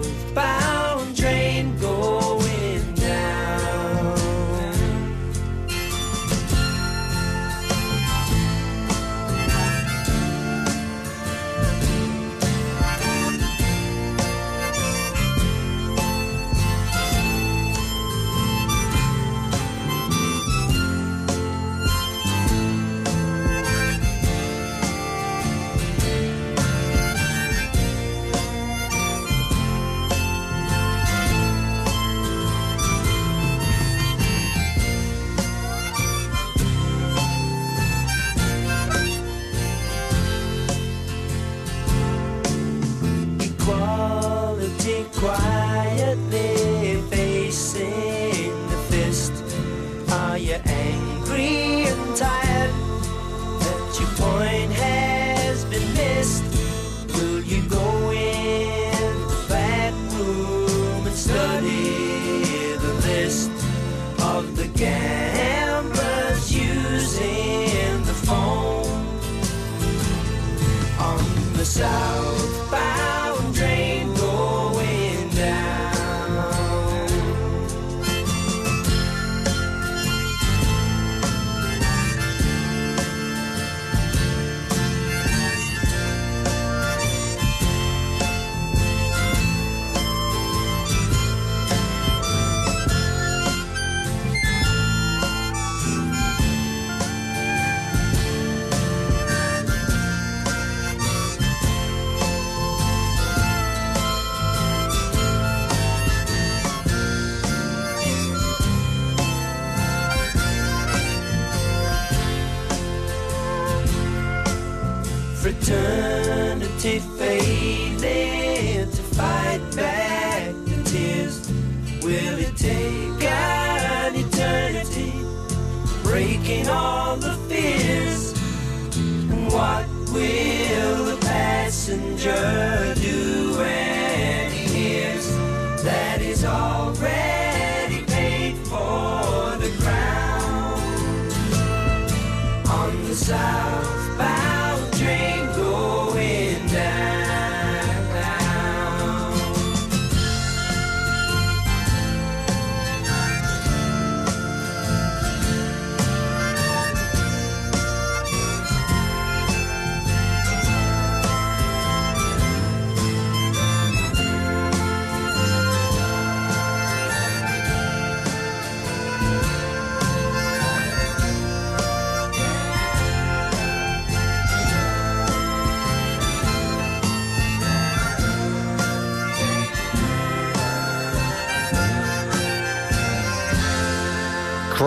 M: danger.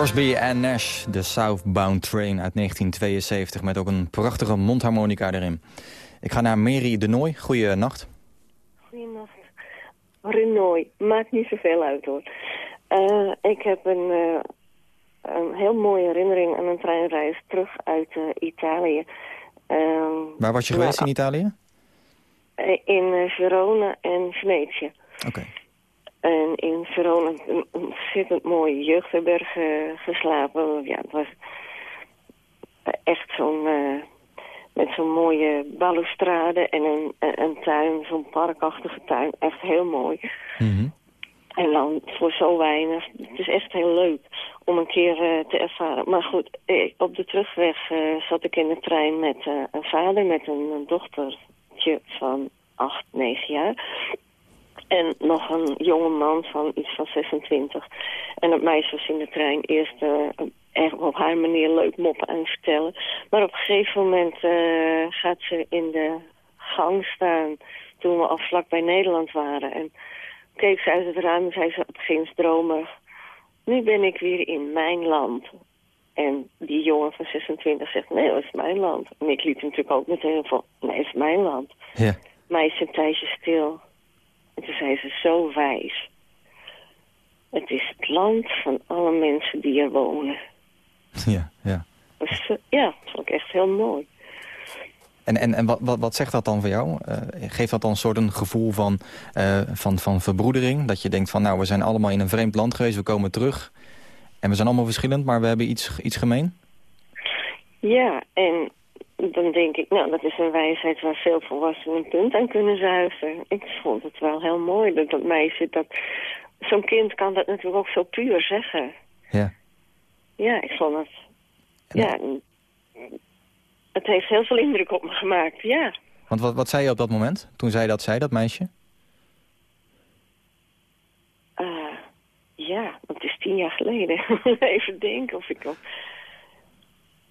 D: Crosby en Nash, de Southbound Train uit 1972... met ook een prachtige mondharmonica erin. Ik ga naar Mary de Nooy. Goeienacht.
P: Goedenacht. Renoy, maakt niet zoveel uit hoor. Eh, ik heb een, eh, een heel mooie herinnering aan een treinreis terug uit eh, Italië. Ehm,
D: Waar was je geweest in Italië?
P: In Verona en Venetië.
D: Oké.
P: En in Verona een ontzettend mooie jeugdherberg geslapen. Ja, het was echt zo'n... eh, met zo'n mooie balustrade en een, een, tuin, zo'n parkachtige tuin. Echt heel mooi. En dan voor zo weinig. Het is echt heel leuk om een keer eh, te ervaren. Maar goed, op de terugweg eh, zat ik in de trein met een vader met een, een dochtertje van acht, negen jaar. En nog een jonge man van iets van 26. En dat meisje was in de trein eerst erg op haar manier leuk moppen aan het vertellen. Maar op een gegeven moment eh, gaat ze in de gang staan toen we al vlak bij Nederland waren. En keek ze uit het raam en zei ze opeens dromig... Nu ben ik weer in mijn land. En die jongen van 26 zegt, nee, dat is mijn land. En ik liep natuurlijk ook meteen van, nee, dat is mijn land.
D: Ja.
P: Meisje een tijdje stil. En toen zei ze zo wijs. Het is het land van alle mensen die er wonen.
D: Ja, ja.
P: Dus, eh, ja, dat vond ik echt heel mooi.
D: En, en, en wat, wat, wat zegt dat dan voor jou? Eh, geeft dat dan een soort een gevoel van, eh, van, van verbroedering? Dat je denkt van, nou, we zijn allemaal in een vreemd land geweest, we komen terug. En we zijn allemaal verschillend, maar we hebben iets, iets gemeen?
P: Ja, en dan denk ik, nou, dat is een wijsheid waar veel volwassenen een punt aan kunnen zuigen. Ik vond het wel heel mooi dat dat meisje, dat zo'n kind kan dat natuurlijk ook zo puur zeggen.
D: Ja.
P: Ja, ik vond het, ja, het heeft heel veel indruk op me gemaakt, ja.
D: Want wat, wat zei je op dat moment, toen zij dat zei, dat meisje?
P: Eh, ja, dat is tien jaar geleden. Even denken of ik al...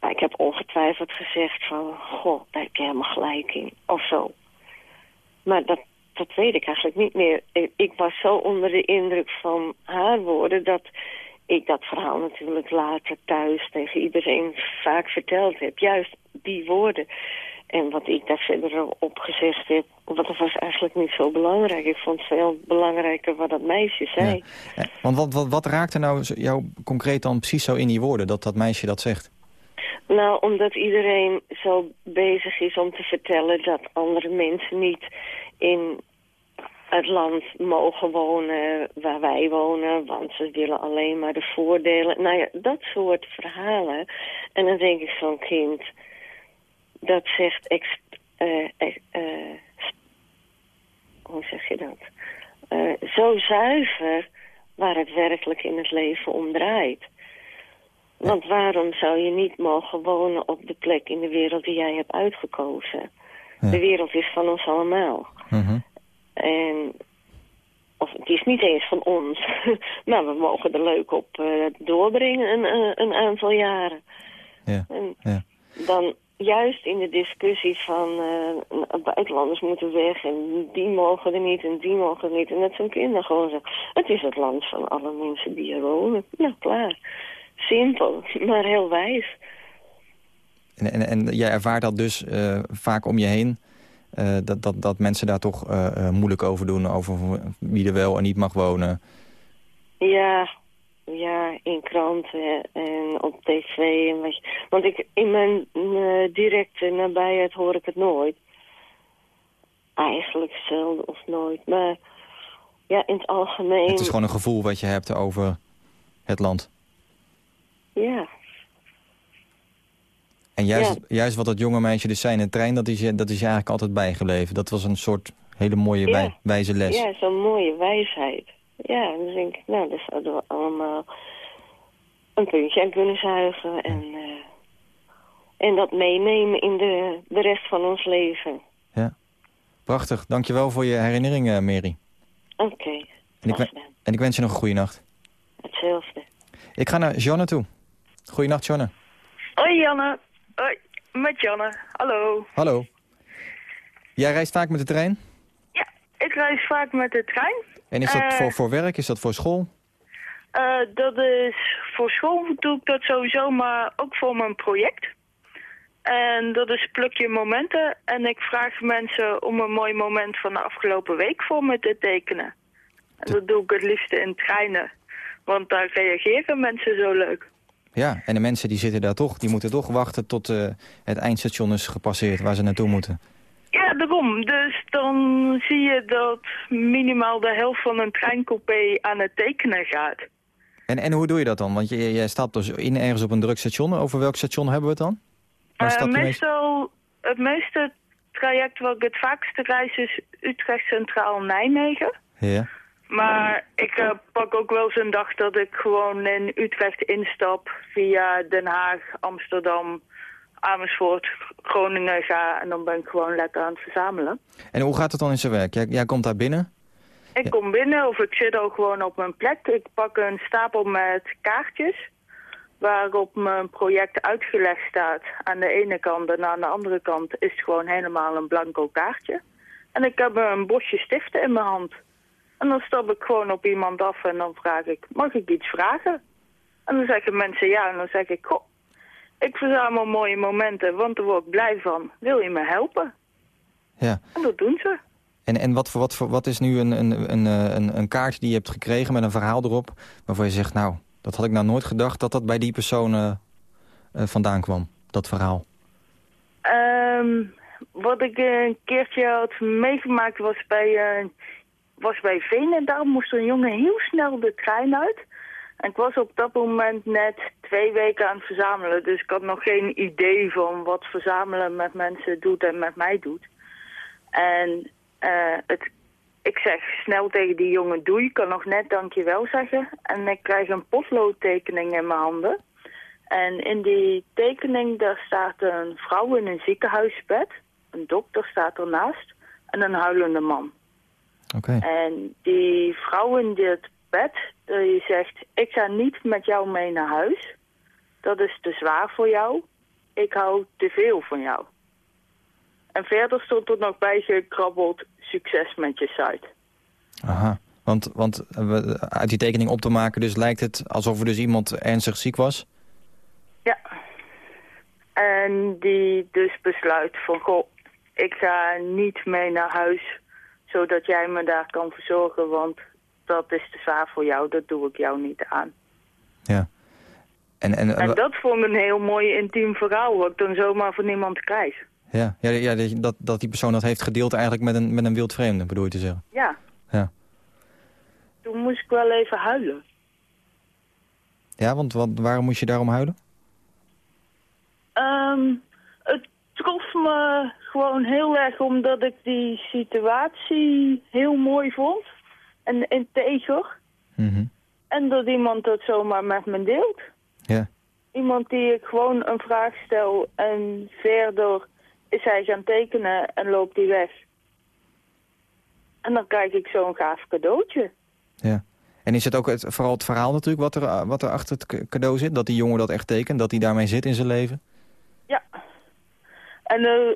P: Nou, ik heb ongetwijfeld gezegd van... Goh, daar heb je helemaal gelijk in. Of zo. Maar dat, dat weet ik eigenlijk niet meer. Ik, was zo onder de indruk van haar woorden... dat ik dat verhaal natuurlijk later thuis tegen iedereen vaak verteld heb. Juist die woorden. En wat ik daar verder op gezegd heb, dat was eigenlijk niet zo belangrijk. Ik vond het veel belangrijker wat dat meisje zei.
D: Ja. Want wat, wat, wat raakte nou jou concreet dan precies zo in die woorden, dat dat meisje dat zegt?
P: Nou, omdat iedereen zo bezig is om te vertellen dat andere mensen niet in het land mogen wonen waar wij wonen, want ze willen alleen maar de voordelen. Nou ja, dat soort verhalen. En dan denk ik zo'n kind, dat zegt, ex, eh, hoe zeg je dat? Zo zuiver waar het werkelijk in het leven om draait. Want waarom zou je niet mogen wonen op de plek in de wereld die jij hebt uitgekozen? De wereld is van ons allemaal. En of het is niet eens van ons, maar we mogen er leuk op eh, doorbrengen een, eh, een aantal jaren.
D: Ja.
P: En
D: ja.
P: dan juist in de discussie van eh, buitenlanders moeten weg en die mogen er niet en die mogen er niet. En dat zo'n kinder gewoon zegt, het is het land van alle mensen die er wonen. Nou, klaar. Simpel, maar heel wijs.
D: En, en, en jij ervaart dat dus eh, vaak om je heen... eh, dat, dat, dat mensen daar toch eh, moeilijk over doen... over wie er wel en niet mag wonen.
P: Ja, ja, in kranten en op tv. En wat je, want ik, in mijn directe nabijheid hoor ik het nooit. Eigenlijk zelden of nooit. Maar ja, in het algemeen...
D: Het is gewoon een gevoel wat je hebt over het land.
P: Ja,
D: En juist,
P: Ja.
D: juist wat dat jonge meisje dus zei in de trein... dat is je, dat is je eigenlijk altijd bijgebleven. Dat was een soort hele mooie
P: Ja.
D: wij- wijze les.
P: ja zo'n mooie wijsheid. Ja, en dan denk ik, nou, daar zouden we allemaal een puntje aan kunnen zuigen. En, eh, en dat meenemen in de, de rest van ons leven.
D: Ja. Prachtig. Dankjewel voor je herinneringen, Mary.
P: Oké,
D: En ik, en ik wens je nog een goede nacht.
P: hetzelfde.
D: Ik ga naar Jonne toe. Goeienacht, Jonne.
Q: Hoi Janne. Hoi, met Janne. Hallo.
D: Hallo. Jij reist vaak met de trein?
Q: Ik reis vaak met de trein.
D: En is dat
Q: Eh,
D: voor, voor werk? Is dat voor school?
Q: eh, dat is voor school doe ik dat sowieso, maar ook voor mijn project. En dat is plukje momenten. En ik vraag mensen om een mooi moment van de afgelopen week voor me te tekenen. En dat doe ik het liefste in treinen. Want daar reageren mensen zo leuk.
D: Ja, en de mensen die zitten daar toch, die moeten toch wachten tot eh, het eindstation is gepasseerd waar ze naartoe moeten.
Q: Ja, daarom. Dus dan zie je dat minimaal de helft van een treincoupé aan het tekenen gaat.
D: En, en hoe doe je dat dan? Want je, jij stapt dus in ergens op een druk station. Over welk station hebben we het dan?
Q: Eh,
D: je meest-
Q: meestal, het meeste traject wat ik het vaakste reis is Utrecht Centraal Nijmegen.
D: Ja.
Q: Maar ik eh, pak ook wel eens een dag dat ik gewoon in Utrecht instap via Den Haag, Amsterdam, Amersfoort, Groningen ga. En dan ben ik gewoon lekker aan het verzamelen.
D: En hoe gaat het dan in zijn werk? Jij, jij komt daar binnen
Q: Ik kom binnen of ik zit al gewoon op mijn plek. Ik pak een stapel met kaartjes waarop mijn project uitgelegd staat aan de ene kant en aan de andere kant is het gewoon helemaal een blanco kaartje. En ik heb een bosje stiften in mijn hand. En dan stap ik gewoon op iemand af en dan vraag ik, mag ik iets vragen? En dan zeggen mensen ja en dan zeg ik, goh, ik verzamel mooie momenten, want daar word ik blij van. Wil je me helpen?
D: Ja.
Q: En dat doen ze.
D: En, en wat, voor, wat, voor, wat is nu een, een, een, eh, een, een kaart die je hebt gekregen met een verhaal erop... waarvan je zegt, nou, dat had ik nou nooit gedacht dat dat bij die persoon eh, eh, vandaan kwam, dat verhaal.
Q: Ehm, wat ik een keertje had meegemaakt was bij, was bij Veenendaal. Moest een jongen heel snel de trein uit. En ik was op dat moment net twee weken aan het verzamelen. Dus ik had nog geen idee van wat verzamelen met mensen doet en met mij doet. En eh, het, ik zeg snel tegen die jongen doei. Kan nog net dankjewel zeggen. En ik krijg een potloodtekening in mijn handen. En in die tekening daar staat een vrouw in een ziekenhuisbed. Een dokter staat ernaast. En een huilende man. En die vrouw in dit bed, die zegt... Ik ga niet met jou mee naar huis. Dat is te zwaar voor jou. Ik hou te veel van jou. En verder stond er nog bij gekrabbeld... Succes met je site.
D: Aha. Want, want eh, we- uit die tekening op te maken dus lijkt het alsof er dus iemand ernstig ziek was.
Q: Ja. En die dus besluit van... Goh, ik ga niet mee naar huis... zodat jij me daar kan verzorgen... want dat is te zwaar voor jou. Dat doe ik jou niet aan.
D: Ja. En, en,
Q: En dat vond ik een heel mooi intiem verhaal... wat ik dan zomaar van niemand krijg.
D: ja, ja, ja, dat, dat die persoon dat heeft gedeeld eigenlijk met een, met een wildvreemde, bedoel je te zeggen.
Q: Ja.
D: Ja.
Q: Toen moest ik wel even huilen.
D: Ja, want wat, waarom moest je daarom huilen?
Q: Het trof me gewoon heel erg omdat ik die situatie heel mooi vond. En integer.
D: Mhm.
Q: En dat iemand dat zomaar met me deelt.
D: Ja.
Q: Iemand die ik gewoon een vraag stel en verder is hij gaan tekenen en loopt hij weg. En dan krijg ik zo'n gaaf cadeautje.
D: Ja. En is het ook het, vooral het verhaal natuurlijk wat er, wat er achter het ca- cadeau zit? Dat die jongen dat echt tekent, dat hij daarmee zit in zijn leven?
Q: En, eh,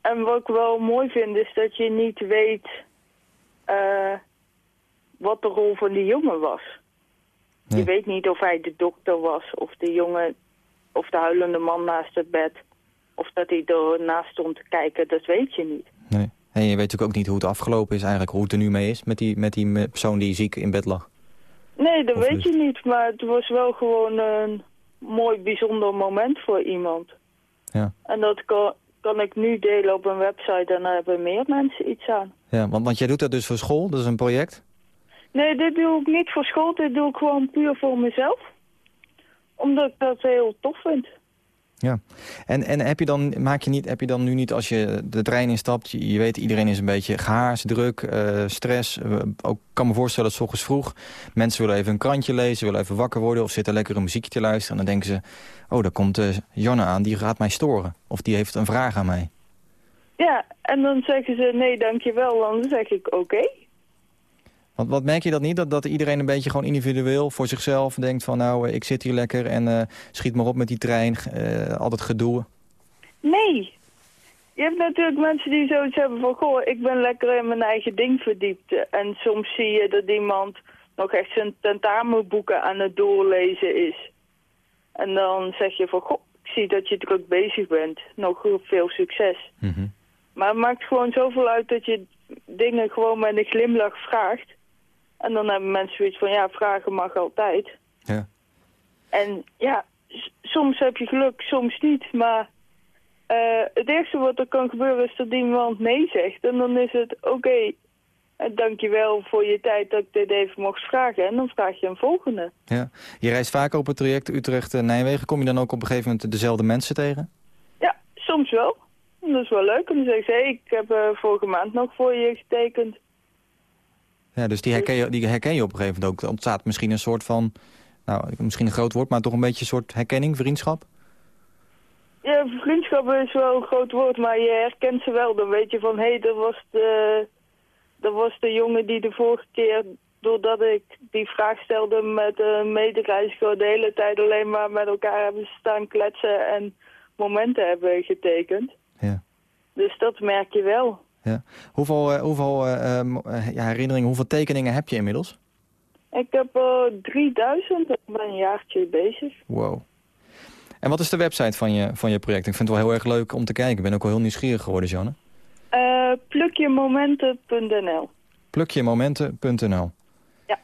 Q: en wat ik wel mooi vind is dat je niet weet eh, wat de rol van die jongen was. Je weet niet of hij de dokter was of de jongen of de huilende man naast het bed. Of dat hij ernaast stond te kijken, dat weet je niet.
D: Nee. En je weet natuurlijk ook niet hoe het afgelopen is eigenlijk, hoe het er nu mee is met die, met die persoon die ziek in bed lag.
Q: Nee, dat
D: Of
Q: weet je niet, maar het was wel gewoon een mooi bijzonder moment voor iemand.
D: Ja.
Q: En dat kan, kan ik nu delen op een website en daar hebben meer mensen iets aan.
D: Ja, want, want jij doet dat dus voor school, dat is een project?
Q: Nee, dit doe ik niet voor school, dit doe ik gewoon puur voor mezelf. Omdat ik dat heel tof vind.
D: Ja. En, en heb, je dan, maak je niet, heb je dan nu niet als je de trein instapt... je, weet iedereen is een beetje gehaast, druk, eh, stress. Eh, ook kan me voorstellen dat 's ochtends vroeg... mensen willen even een krantje lezen, willen even wakker worden... of zitten lekker een muziekje te luisteren. En dan denken ze, oh, daar komt eh, Janne aan, die gaat mij storen. Of die heeft een vraag aan mij.
Q: Ja, en dan zeggen ze nee, dankjewel. Dan zeg ik oké.
D: Want wat merk je dat niet? Dat, dat iedereen een beetje gewoon individueel voor zichzelf denkt van... nou, eh, ik zit hier lekker en eh, schiet maar op met die trein, eh, altijd gedoe.
Q: Nee. Je hebt natuurlijk mensen die zoiets hebben van... Goh, ik ben lekker in mijn eigen ding verdiept. En soms zie je dat iemand nog echt zijn tentamenboeken aan het doorlezen is. En dan zeg je van... Goh, ik zie dat je druk bezig bent. Nog veel succes. Maar het maakt gewoon zoveel uit dat je dingen gewoon met een glimlach vraagt. En dan hebben mensen zoiets van... Ja, vragen mag altijd.
D: Ja.
Q: En ja, soms heb je geluk, soms niet. Maar eh, het eerste wat er kan gebeuren is dat iemand nee zegt. En dan is het, oké, eh, dankjewel voor je tijd dat ik dit even mocht vragen. En dan vraag je een volgende.
D: Ja. Je reist vaker op het traject Utrecht-Nijmegen. Kom je dan ook op een gegeven moment dezelfde mensen tegen?
Q: Ja, soms wel. Dat is wel leuk. En dan zeg ze, hé, ik heb eh, vorige maand nog voor je getekend.
D: Ja, dus die herken, je, die herken je op een gegeven moment ook. Er ontstaat misschien een soort van, nou, misschien een groot woord... maar toch een beetje een soort herkenning, vriendschap?
Q: Ja, vriendschap is wel een groot woord, maar je herkent ze wel. Dan weet je van, hé, dat was de, dat was de jongen die de vorige keer, doordat ik die vraag stelde met een medereiziger, de hele tijd alleen maar met elkaar hebben staan kletsen en momenten hebben getekend.
D: Ja.
Q: Dus dat merk je wel.
D: Ja. Hoeveel, eh, hoeveel eh, eh, ja, herinneringen, hoeveel tekeningen heb je inmiddels?
Q: Ik heb eh 3000, ik ben een jaartje bezig.
D: Wow. En wat is de website van je, van je project? Ik vind het wel heel erg leuk om te kijken. Ik ben ook wel heel nieuwsgierig geworden, Janne.
Q: Eh plukjemomenten.nl
D: Plukjemomenten.nl
Q: Ja.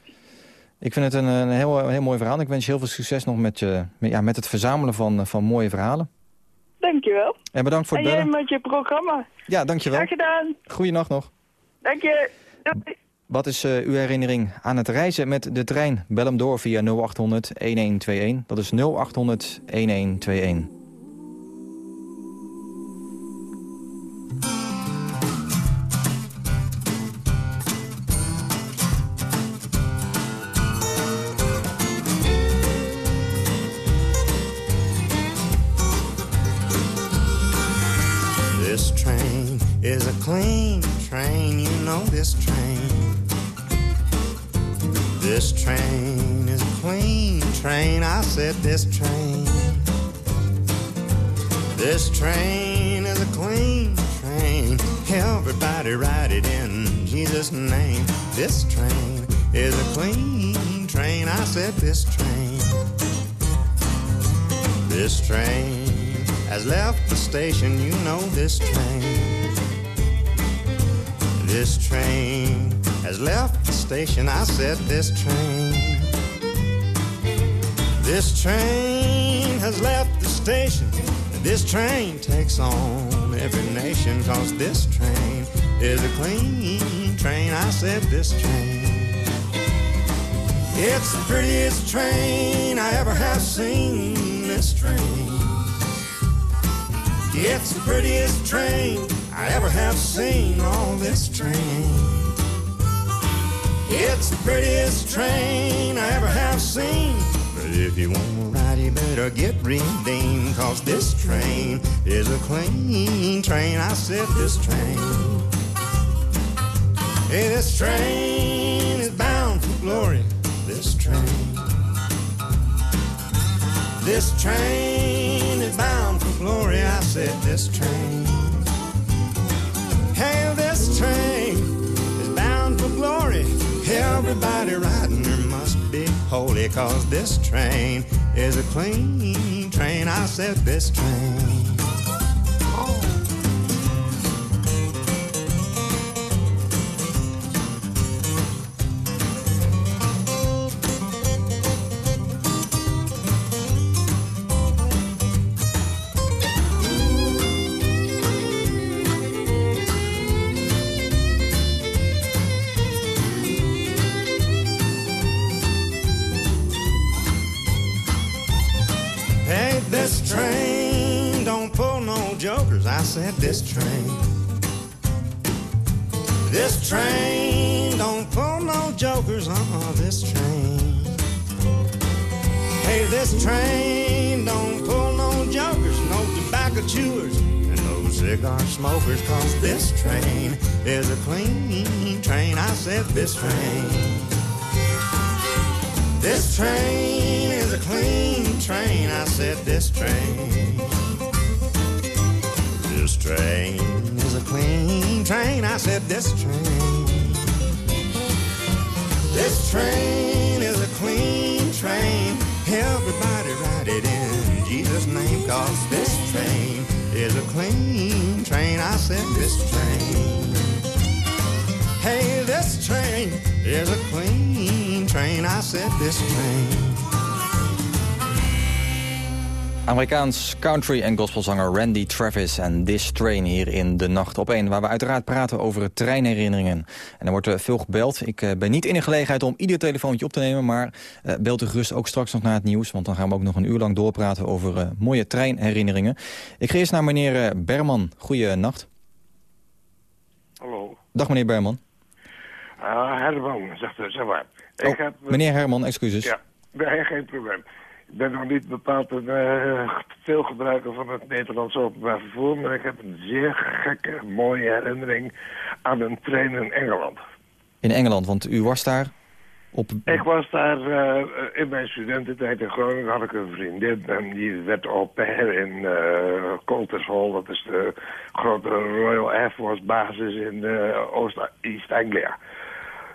D: Ik vind het een, een heel, heel mooi verhaal. Ik wens je heel veel succes nog met, je, met, ja, met het verzamelen van, van mooie verhalen.
Q: Dankjewel.
D: En bedankt voor
Q: en
D: het
Q: jij
D: bellen.
Q: met je programma.
D: Ja, dankjewel.
Q: Graag gedaan.
D: Goeienacht nog.
Q: Dank je. Doei.
D: Wat is eh, uw herinnering aan het reizen met de trein? Bel hem door via 0800 1121. Dat is 0800
R: this train. This train has left the station, I said this train. This train has left the station. This train takes on every nation, cause this train is a clean train, I said this train. It's the prettiest train I ever have seen, this train. It's the prettiest train I ever have seen on this train. It's the prettiest train I ever have seen. But if you want to ride, you better get redeemed. Cause this train is a clean train. I said this train. Hey, this train is bound for glory. This train. This train is bound glory. I said this train. Hey, this train is bound for glory. Everybody riding there must be holy, cause this train is a clean train. I said this train. Train don't pull no jokers, no tobacco chewers, and no cigar smokers. Cause this train is a clean train. I said this train. This train is a clean train. I said this train. This train is a clean train. I said this train. This train is a clean train. Everybody Cause this train is a clean train. I said this train. Hey, this train is a clean train. I said this train.
D: Amerikaans country- en gospelzanger Randy Travis en This Train hier in De Nacht op 1... waar we uiteraard praten over treinherinneringen. En er wordt veel gebeld. Ik eh, ben niet in de gelegenheid om ieder telefoontje op te nemen... maar eh, belt u gerust ook straks nog naar het nieuws... want dan gaan we ook nog een uur lang doorpraten over eh, mooie treinherinneringen. Ik ga eerst naar meneer Berman. Goeienacht.
S: Hallo.
D: Dag meneer Berman.
S: Ah, Herman, zegt zeg maar.
D: Oh,
S: heb,
D: meneer Herman, excuses.
S: Ja, nee, geen probleem. Ik ben nog niet bepaald een eh, veel gebruiker van het Nederlands openbaar vervoer... maar ik heb een zeer gekke, mooie herinnering aan een trein in Engeland.
D: In Engeland, want u was daar op...
S: Ik was daar eh, in mijn studententijd in Groningen had ik een vriendin en die werd au pair in uh, Colters Hall. Dat is de grote Royal Air Force basis in uh, Oost-East Anglia.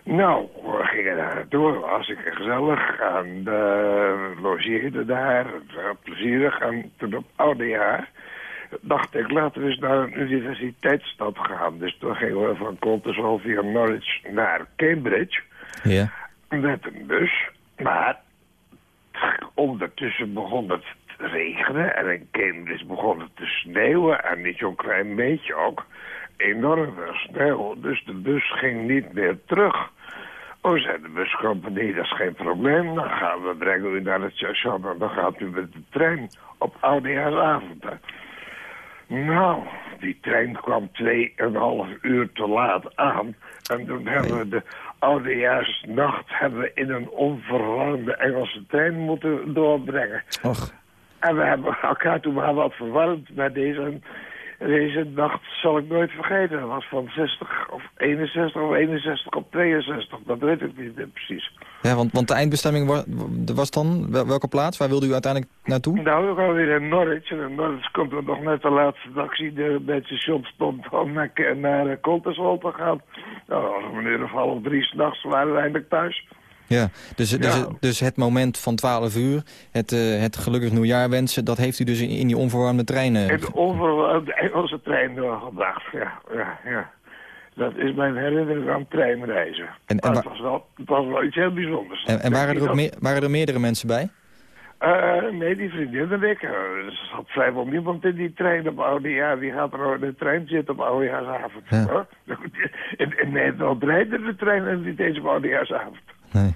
S: Nou, we gingen daar naartoe, was ik gezellig en uh, logeerde daar, plezierig. En toen op oude jaar dacht ik, laten we eens naar een universiteitsstad gaan. Dus toen gingen we van Colters Hall via Norwich naar Cambridge
D: Ja.
S: met een bus. Maar ondertussen begon het te regenen en in Cambridge begon het te sneeuwen. En niet zo'n klein beetje ook. Enorm veel sneeuw. Dus de bus ging niet meer terug. Oh, zei de buscompagnie, dat is geen probleem. Dan gaan we brengen u naar het station en dan gaat u met de trein op oudejaarsavond. Nou, die trein kwam tweeënhalf uur te laat aan. En toen hebben we de oudejaarsnacht hebben we in een onverwarmde Engelse trein moeten doorbrengen.
D: Och.
S: En we hebben elkaar toen maar wat verwarmd met deze, deze nacht zal ik nooit vergeten. Dat was van 60 of 61 of 61 op 62, dat weet ik niet meer precies.
D: Ja, want, want de eindbestemming was, was dan wel- welke plaats? Waar wilde u uiteindelijk naartoe?
S: Nou, we gaan weer in Norwich. En in Norwich komt er nog net de laatste taxi bij het station stond om naar, naar Colterswol te gaan. Nou, om een uur of half drie s'nachts waren we eindelijk thuis.
D: Ja, dus, dus,
S: Ja.
D: dus het moment van 12 uur, het, eh, het gelukkig nieuwjaar wensen... dat heeft u dus in, in die onverwarmde treinen...
S: In de onverwarmde Engelse trein doorgebracht. Ja, ja, ja. Dat is mijn herinnering aan treinreizen.
D: En- en
S: het,
D: wa-
S: was wel, het was wel iets heel bijzonders.
D: En, en waren, er ook
S: Dat-
D: meer, waren er meerdere mensen bij?
S: Eh, nee, die vriendin en ik. eh, er zat vrijwel niemand in die trein op oudejaar. Wie gaat er in de trein zitten op oudejaarsavond? hoor? In, in Nederland rijden de treinen niet eens op oudejaarsavond.
D: Nee.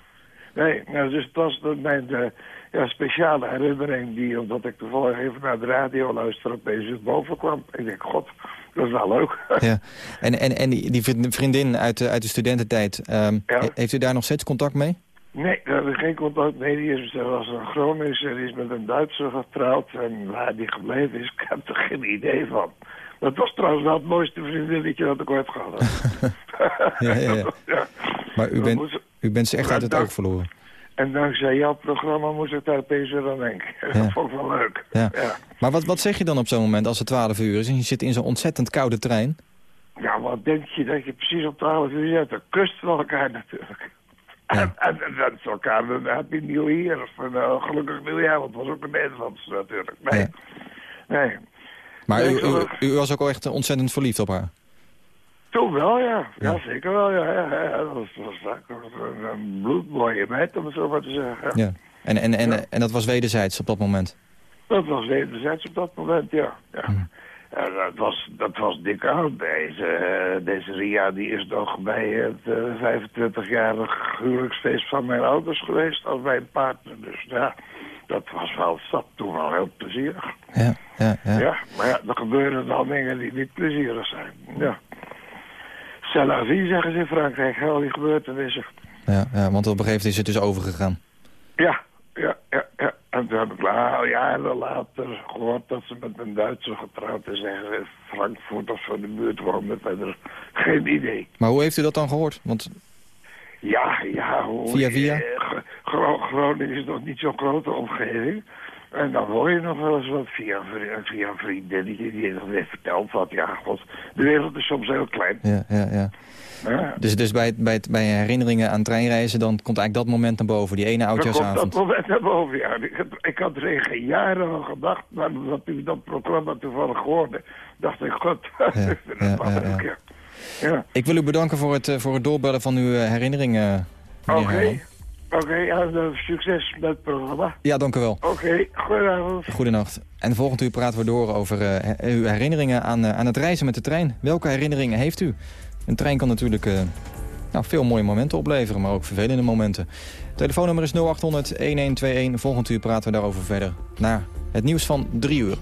S: Nee, nou, dus het was mijn eh, ja, speciale herinnering die, omdat ik toevallig even naar de radio luisterde, opeens weer boven kwam. Ik denk, god, dat is wel leuk.
D: Ja. En, en, en die, die vriendin uit, de- uit de studententijd, ehm, he- heeft u daar nog steeds contact mee?
S: Nee, daar hebben we geen contact mee. Die is, was een Groningse, die is met een Duitser getrouwd. En waar die gebleven is, ik heb er geen idee van. Dat was trouwens wel het mooiste vriendinnetje dat ik ooit gehad heb.
D: Ja, ja, ja.
S: Ja.
D: Maar u bent, u bent ze echt uit het oog verloren.
S: En dankzij jouw programma moest ik daar opeens weer aan denken. Dat vond ik wel leuk.
D: Ja.
S: Ja.
D: Maar wat, wat zeg je dan op zo'n moment als het 12 uur is... en je zit in zo'n ontzettend koude trein?
S: Ja, wat denk je dat je precies op 12 uur zit? Dan kusten we elkaar natuurlijk. En, en, en dan is elkaar een happy new year of een eh, gelukkig nieuwjaar. Want was ook een Nederlands natuurlijk. Nee. Nee.
D: Maar u, u, was ook wel echt ontzettend verliefd op haar.
S: Toen wel, ja. Ja, zeker wel, ja. Dat was, was een, bloedmooie meid, om het zo maar te zeggen.
D: Ja. En, en, en, en dat was wederzijds op dat moment?
S: Dat was wederzijds op dat moment, ja. ja. Ja, dat, was, dat was dik oud. Deze, eh, deze Ria die is nog bij het eh 25-jarig huwelijksfeest van mijn ouders geweest als mijn partner. Dus ja, dat was wel dat toen wel heel plezierig.
D: Ja, ja, ja.
S: Ja, maar ja, er gebeuren dan dingen die niet plezierig zijn. Ja. C'est la vie, zeggen ze in Frankrijk, al die gebeurtenissen.
D: Ja, ja, want op een gegeven moment is het dus overgegaan.
S: Ja, ja, ja, ja. En toen heb ik nou, jaren later gehoord dat ze met een Duitser getrouwd is. En in Frankfurt of zo de buurt woonde. Verder geen idee.
D: Maar hoe heeft u dat dan gehoord? Want
S: Ja, ja. Hoe,
D: Via via?
S: eh, Gro- Gro- Groningen is nog niet zo'n grote omgeving. En dan hoor je nog wel eens wat via, een vri- via een vriendinnetje die nog weer vertelt wat. Ja, god, de wereld is soms heel klein.
D: ja, ja, ja.
S: Ja.
D: Dus, dus bij, bij, bij herinneringen aan treinreizen... dan komt eigenlijk dat moment naar boven, die ene
S: komt
D: oudjaarsavond.
S: dat moment naar boven, ja. Ik, had- ik had er geen jaren aan gedacht, maar omdat u dat programma toevallig hoorde, dacht ik, god, dat
D: ja, ja,
S: leuk,
D: ja.
S: ja. Ja,
D: Ik wil u bedanken voor het, eh, voor het doorbellen van uw eh, herinneringen,
S: oké.
D: Herman.
S: Oké, ja, nou, succes met het programma.
D: Ja, dank u wel.
S: Oké, goedenavond.
D: Goedenacht. En volgend uur praten we door over eh, uw herinneringen aan, eh, aan het reizen met de trein. Welke herinneringen heeft u? Een trein kan natuurlijk eh, nou, veel mooie momenten opleveren, maar ook vervelende momenten. Telefoonnummer is 0800 1121. Volgend uur praten we daarover verder. Na het nieuws van drie uur.